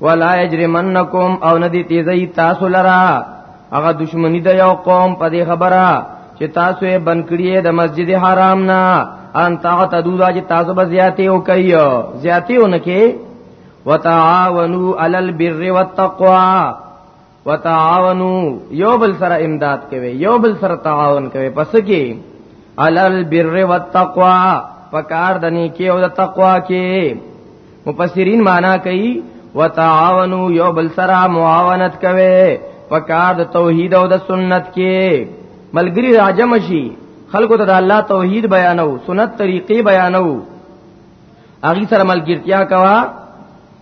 ولا یجرمنکم او ندی تیزی تاسو لرا هغه دشمنی د یو قوم په دې خبره چې تاسو یې بنکړی د مسجد حرام نه ان تعتدو دا چې تاسو به زیاتی او کوي زیاتی اونکه وتعاونوا علی البر والتقوا وتعاونوا یو بل سره امداد کوي یو بل سره تعاون کوي پس کې علل بر والتقوا پکار د نیکی او د تقوا کې مفسرین معنا کوي وتعاونوا یو بل سره معاونت کوي پکار د توحید او د سنت کې ملګری راجم شي خلکو ته د الله توحید بیانو سنت طریقې بیانو هغه سره ملګرتیا کوا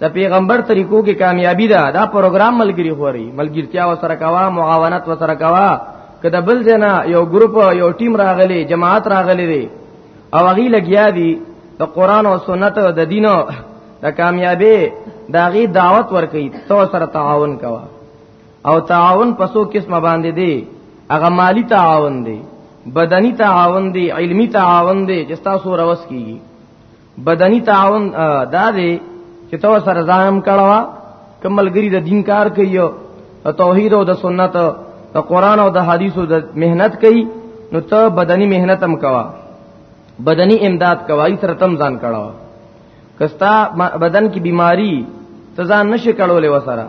د پیغمبر طریقو کې کامیابی ده دا پروګرام ملګری خوري ملګرتیا وسره کوا معاونت وسره کوا کله بل جنا یو ګروپ یو ټیم راغلی جماعت راغلی دی او هغه لګیا دی د قران او سنت د دین د کامیابی داغي دعوت ورکي تو سره تعاون کوا او تعاون په څو قسمه باندې دی هغه مالی تعاون دی بدنی تعاون دی علمی تعاون دی چې تاسو روس کیږي بدنی تعاون دا دی چې تاسو سره ځان کړوا کملګری د دین کار کوي او توحید او د سنت د قران او د حدیثو د مهنت کوي نو ته بدنی مهنت هم کوا بدنی امداد کوي سره تم ځان کړوا کستا بدن کې بیماری ته ځان نشي کړولې وسره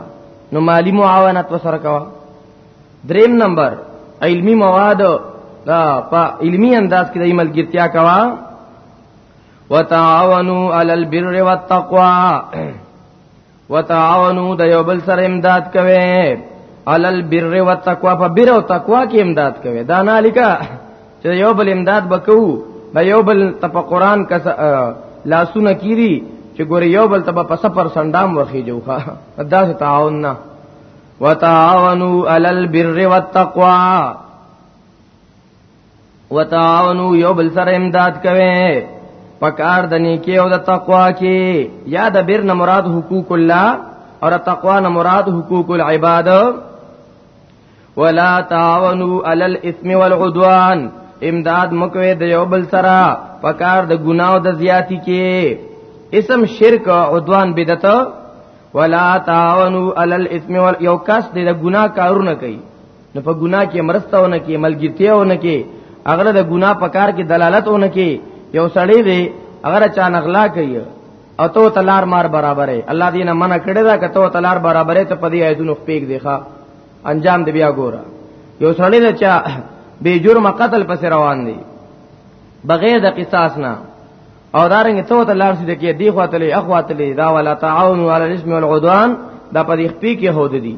نو مالی معاونت وسره کوا دریم نمبر علمی مواد دا په علمی انداز کې د ملګرتیا کوا وتعاونوا علی البر والتقوا وتعاونوا د یو بل سره امداد کوي علل بر و تقوا په بر او تقوا کې امداد کوي دا نه لیکا چې یو بل امداد وکاو به یو بل ته په قران کا لاسونه کیری چې ګور یو بل ته په سفر سندام ورخی جوخه دا څه تعاون نه وتعاونوا علل بر و تقوا وتعاونو یو بل سره امداد کوي پکار د نیکی او د تقوا کې یا د بیر نه مراد حقوق الله او د تقوا نه مراد حقوق العباد ولا تعاونو علی الاثم والعدوان امداد مکوي د یو بل سره پکار د ګناو د زیاتی کې اسم شرک عدوان بدعت ولا تعاونو علی الاثم وال یو کس د ګناه کارونه کوي نو په ګناه کې مرسته ونه کې ملګرتیا ونه کې اغله د ګناه په کار کې دلالت ونه کې یو سړی دی اگر چا نغلا کوي او تو تلار مار برابرې الله دې نه منع کړی دا که تو تلار برابرې ته په دې ایتونو خپېګ دی ښا انجام دی بیا ګوره یو سړی دی چې بے جرم قتل پس روان دی بغیر د قصاص نه او دارنګ تو ته لار سي دکې دی خواته لې اخواته لې دا ولا تعاون ولا الاسم والعدوان دا په دې خپې کې هود دي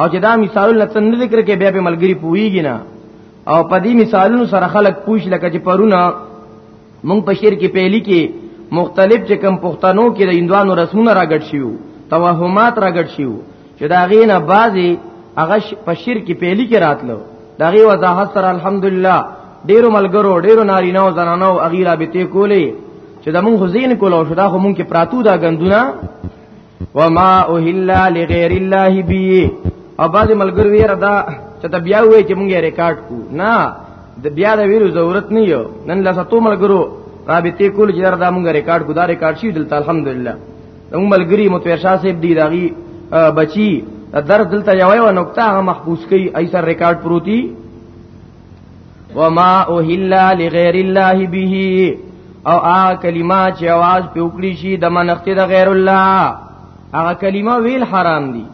او چې دا مثالونه څنګه ذکر کې بیا په ملګری پويږي نه او په دې مثالونو سره خلک پوښ لکه چې پرونه مونږ په شعر کې پهلی کې مختلف چې کم پښتنو کې د هندوانو رسمونه راګډ شيو توهمات راګډ شيو چې دا غینه بازي هغه په شعر کې پهلی کې راتلو دا غي وضاحت سره الحمدلله ډیرو ملګرو ډیرو نارینه او زنانو اغیرا به ته کولې چې د مونږ زین کولو شدا خو مونږ کې پراتو دا غندونه وما اوهلا لغیر الله بی او بعض ملګر ویره دا چې دا بیا وې چې مونږه ریکارډ کو نه د بیا د ویرو ضرورت نه یو نن لاسه تو ملګرو رابطه کول چې دا مونږه ریکارډ کو دا ریکارډ شي دلته الحمدلله موږ ملګری متویر شاه صاحب دی داغي بچي درس دلته یو یو نقطه هغه محفوظ کړي ایسر ریکارډ پروتي وما اوهل لغیر الله به او هغه کلمه چې आवाज په وکړي شي د منښت د غیر الله هغه کلمه ویل حرام دي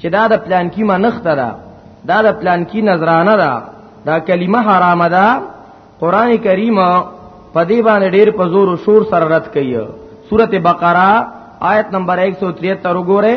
چې دا د پلان کې منښت ده دا د پلان کې نظرانه ده دا کلمه حرام ده قران کریم په دې باندې ډېر په زور او شور سره رد کوي سورته بقره آیت نمبر 173 وګورئ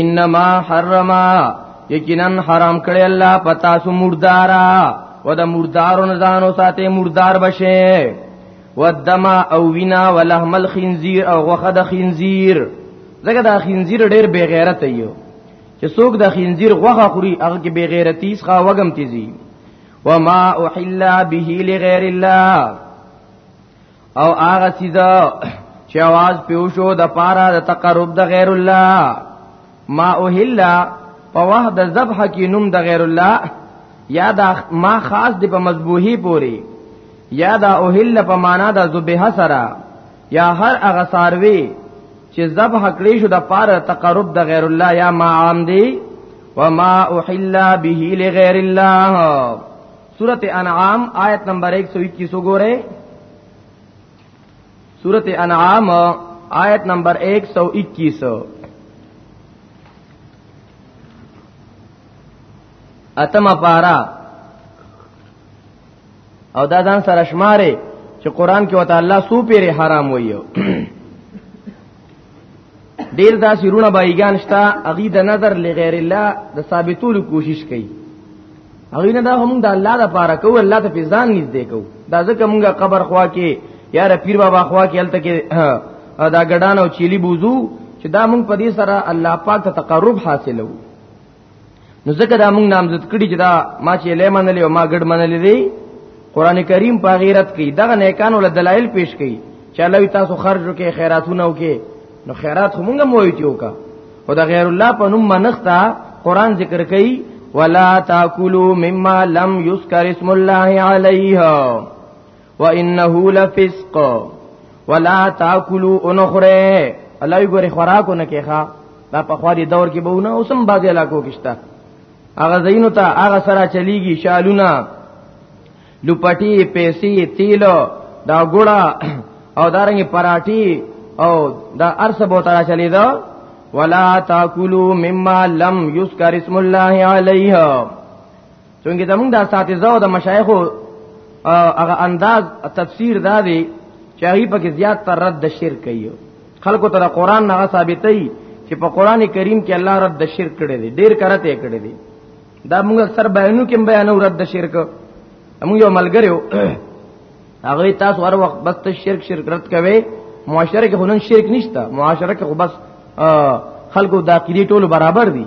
انما حرما یقینا حرام کړی الله پتا سو مردارا و د مردارو نه ځانو ساته مردار بشه و دما او وینا ولحم الخنزیر او غوخه د خنزیر زګه د خنزیر ډیر بی غیرت یو چې څوک د خنزیر غوخه خوري هغه کې بی غیرتی ښه وګم تیزی وما احل به لغیر الله او هغه چیز چې आवाज پیوشو د پاره د تقرب د غیر الله ما اوهلا په وحد د ذبح کې نوم د غیر الله یا دا ما خاص دی په مذبوحی پوری یا دا اوهلا په معنا د ذبح سره یا هر هغه ساروی چې ذبح کړی شو د پاره تقرب د غیر الله یا ما عام دی وما اوهلا به لغیر الله سورت انعام آیت نمبر 121 وګورئ سورت انعام آیت نمبر 121 اتم پارا او دا ځان سره شماره چې قران کې وته الله سو پیره حرام وایو ډیر دا سیرونه بایګان شتا اغي د نظر لغیر الله د ثابتولو کوشش کوي اغي نه دا هم د الله د پاره کو الله ته پیزان نږدې کو دا ځکه مونږه قبر خوا کې یار پیر بابا خوا کې الته کې دا ګډان او چيلي بوزو چې دا مونږ په دې سره الله پاک ته تقرب حاصلو نو ځکه دا موږ نامزد کړي چې دا ما چې لې منلې او ما ګډ منلې دي قران کریم په غیرت کې دغه نیکانو له دلایل پیش کړي چې الله تاسو خرج وکي خیراتونه وکي نو خیرات هم موږ موي چې وکا او دا غیر الله په نوم منښتا قران ذکر کوي ولا تاكلوا مما لم يذكر اسم الله عليه وانه لفسق ولا تاكلوا انخره الله یې ګوري خوراکو نه کېخه دا په خوري دور کې بهونه اوسم باز علاقو کېشتا هغه زینو ته هغه سره چلیږي شالونه لپټي پیسې تیل دا ګوړه او دارنګ پراټي او دا ارس بو ترا چلی دا ولا تاكلوا مما لم يذكر اسم الله عليه څنګه د موږ د اساتذه او د مشایخو هغه انداز تفسیر دا دی چې هغه پکې زیات تر رد د شرک کوي خلکو ته قرآن نه ثابتې چې په قران کریم کې الله رد د شرک کړی دی ډیر کرته کړی دی دا موږ سر بیانو کې بیانو رد د شرک موږ یو ملګریو هغه تاسو هر وخت بس ته شرک شرک رد کوي معاشره کې هنن شرک نشته معاشره کې خو بس خلکو د عقیده ټولو برابر دي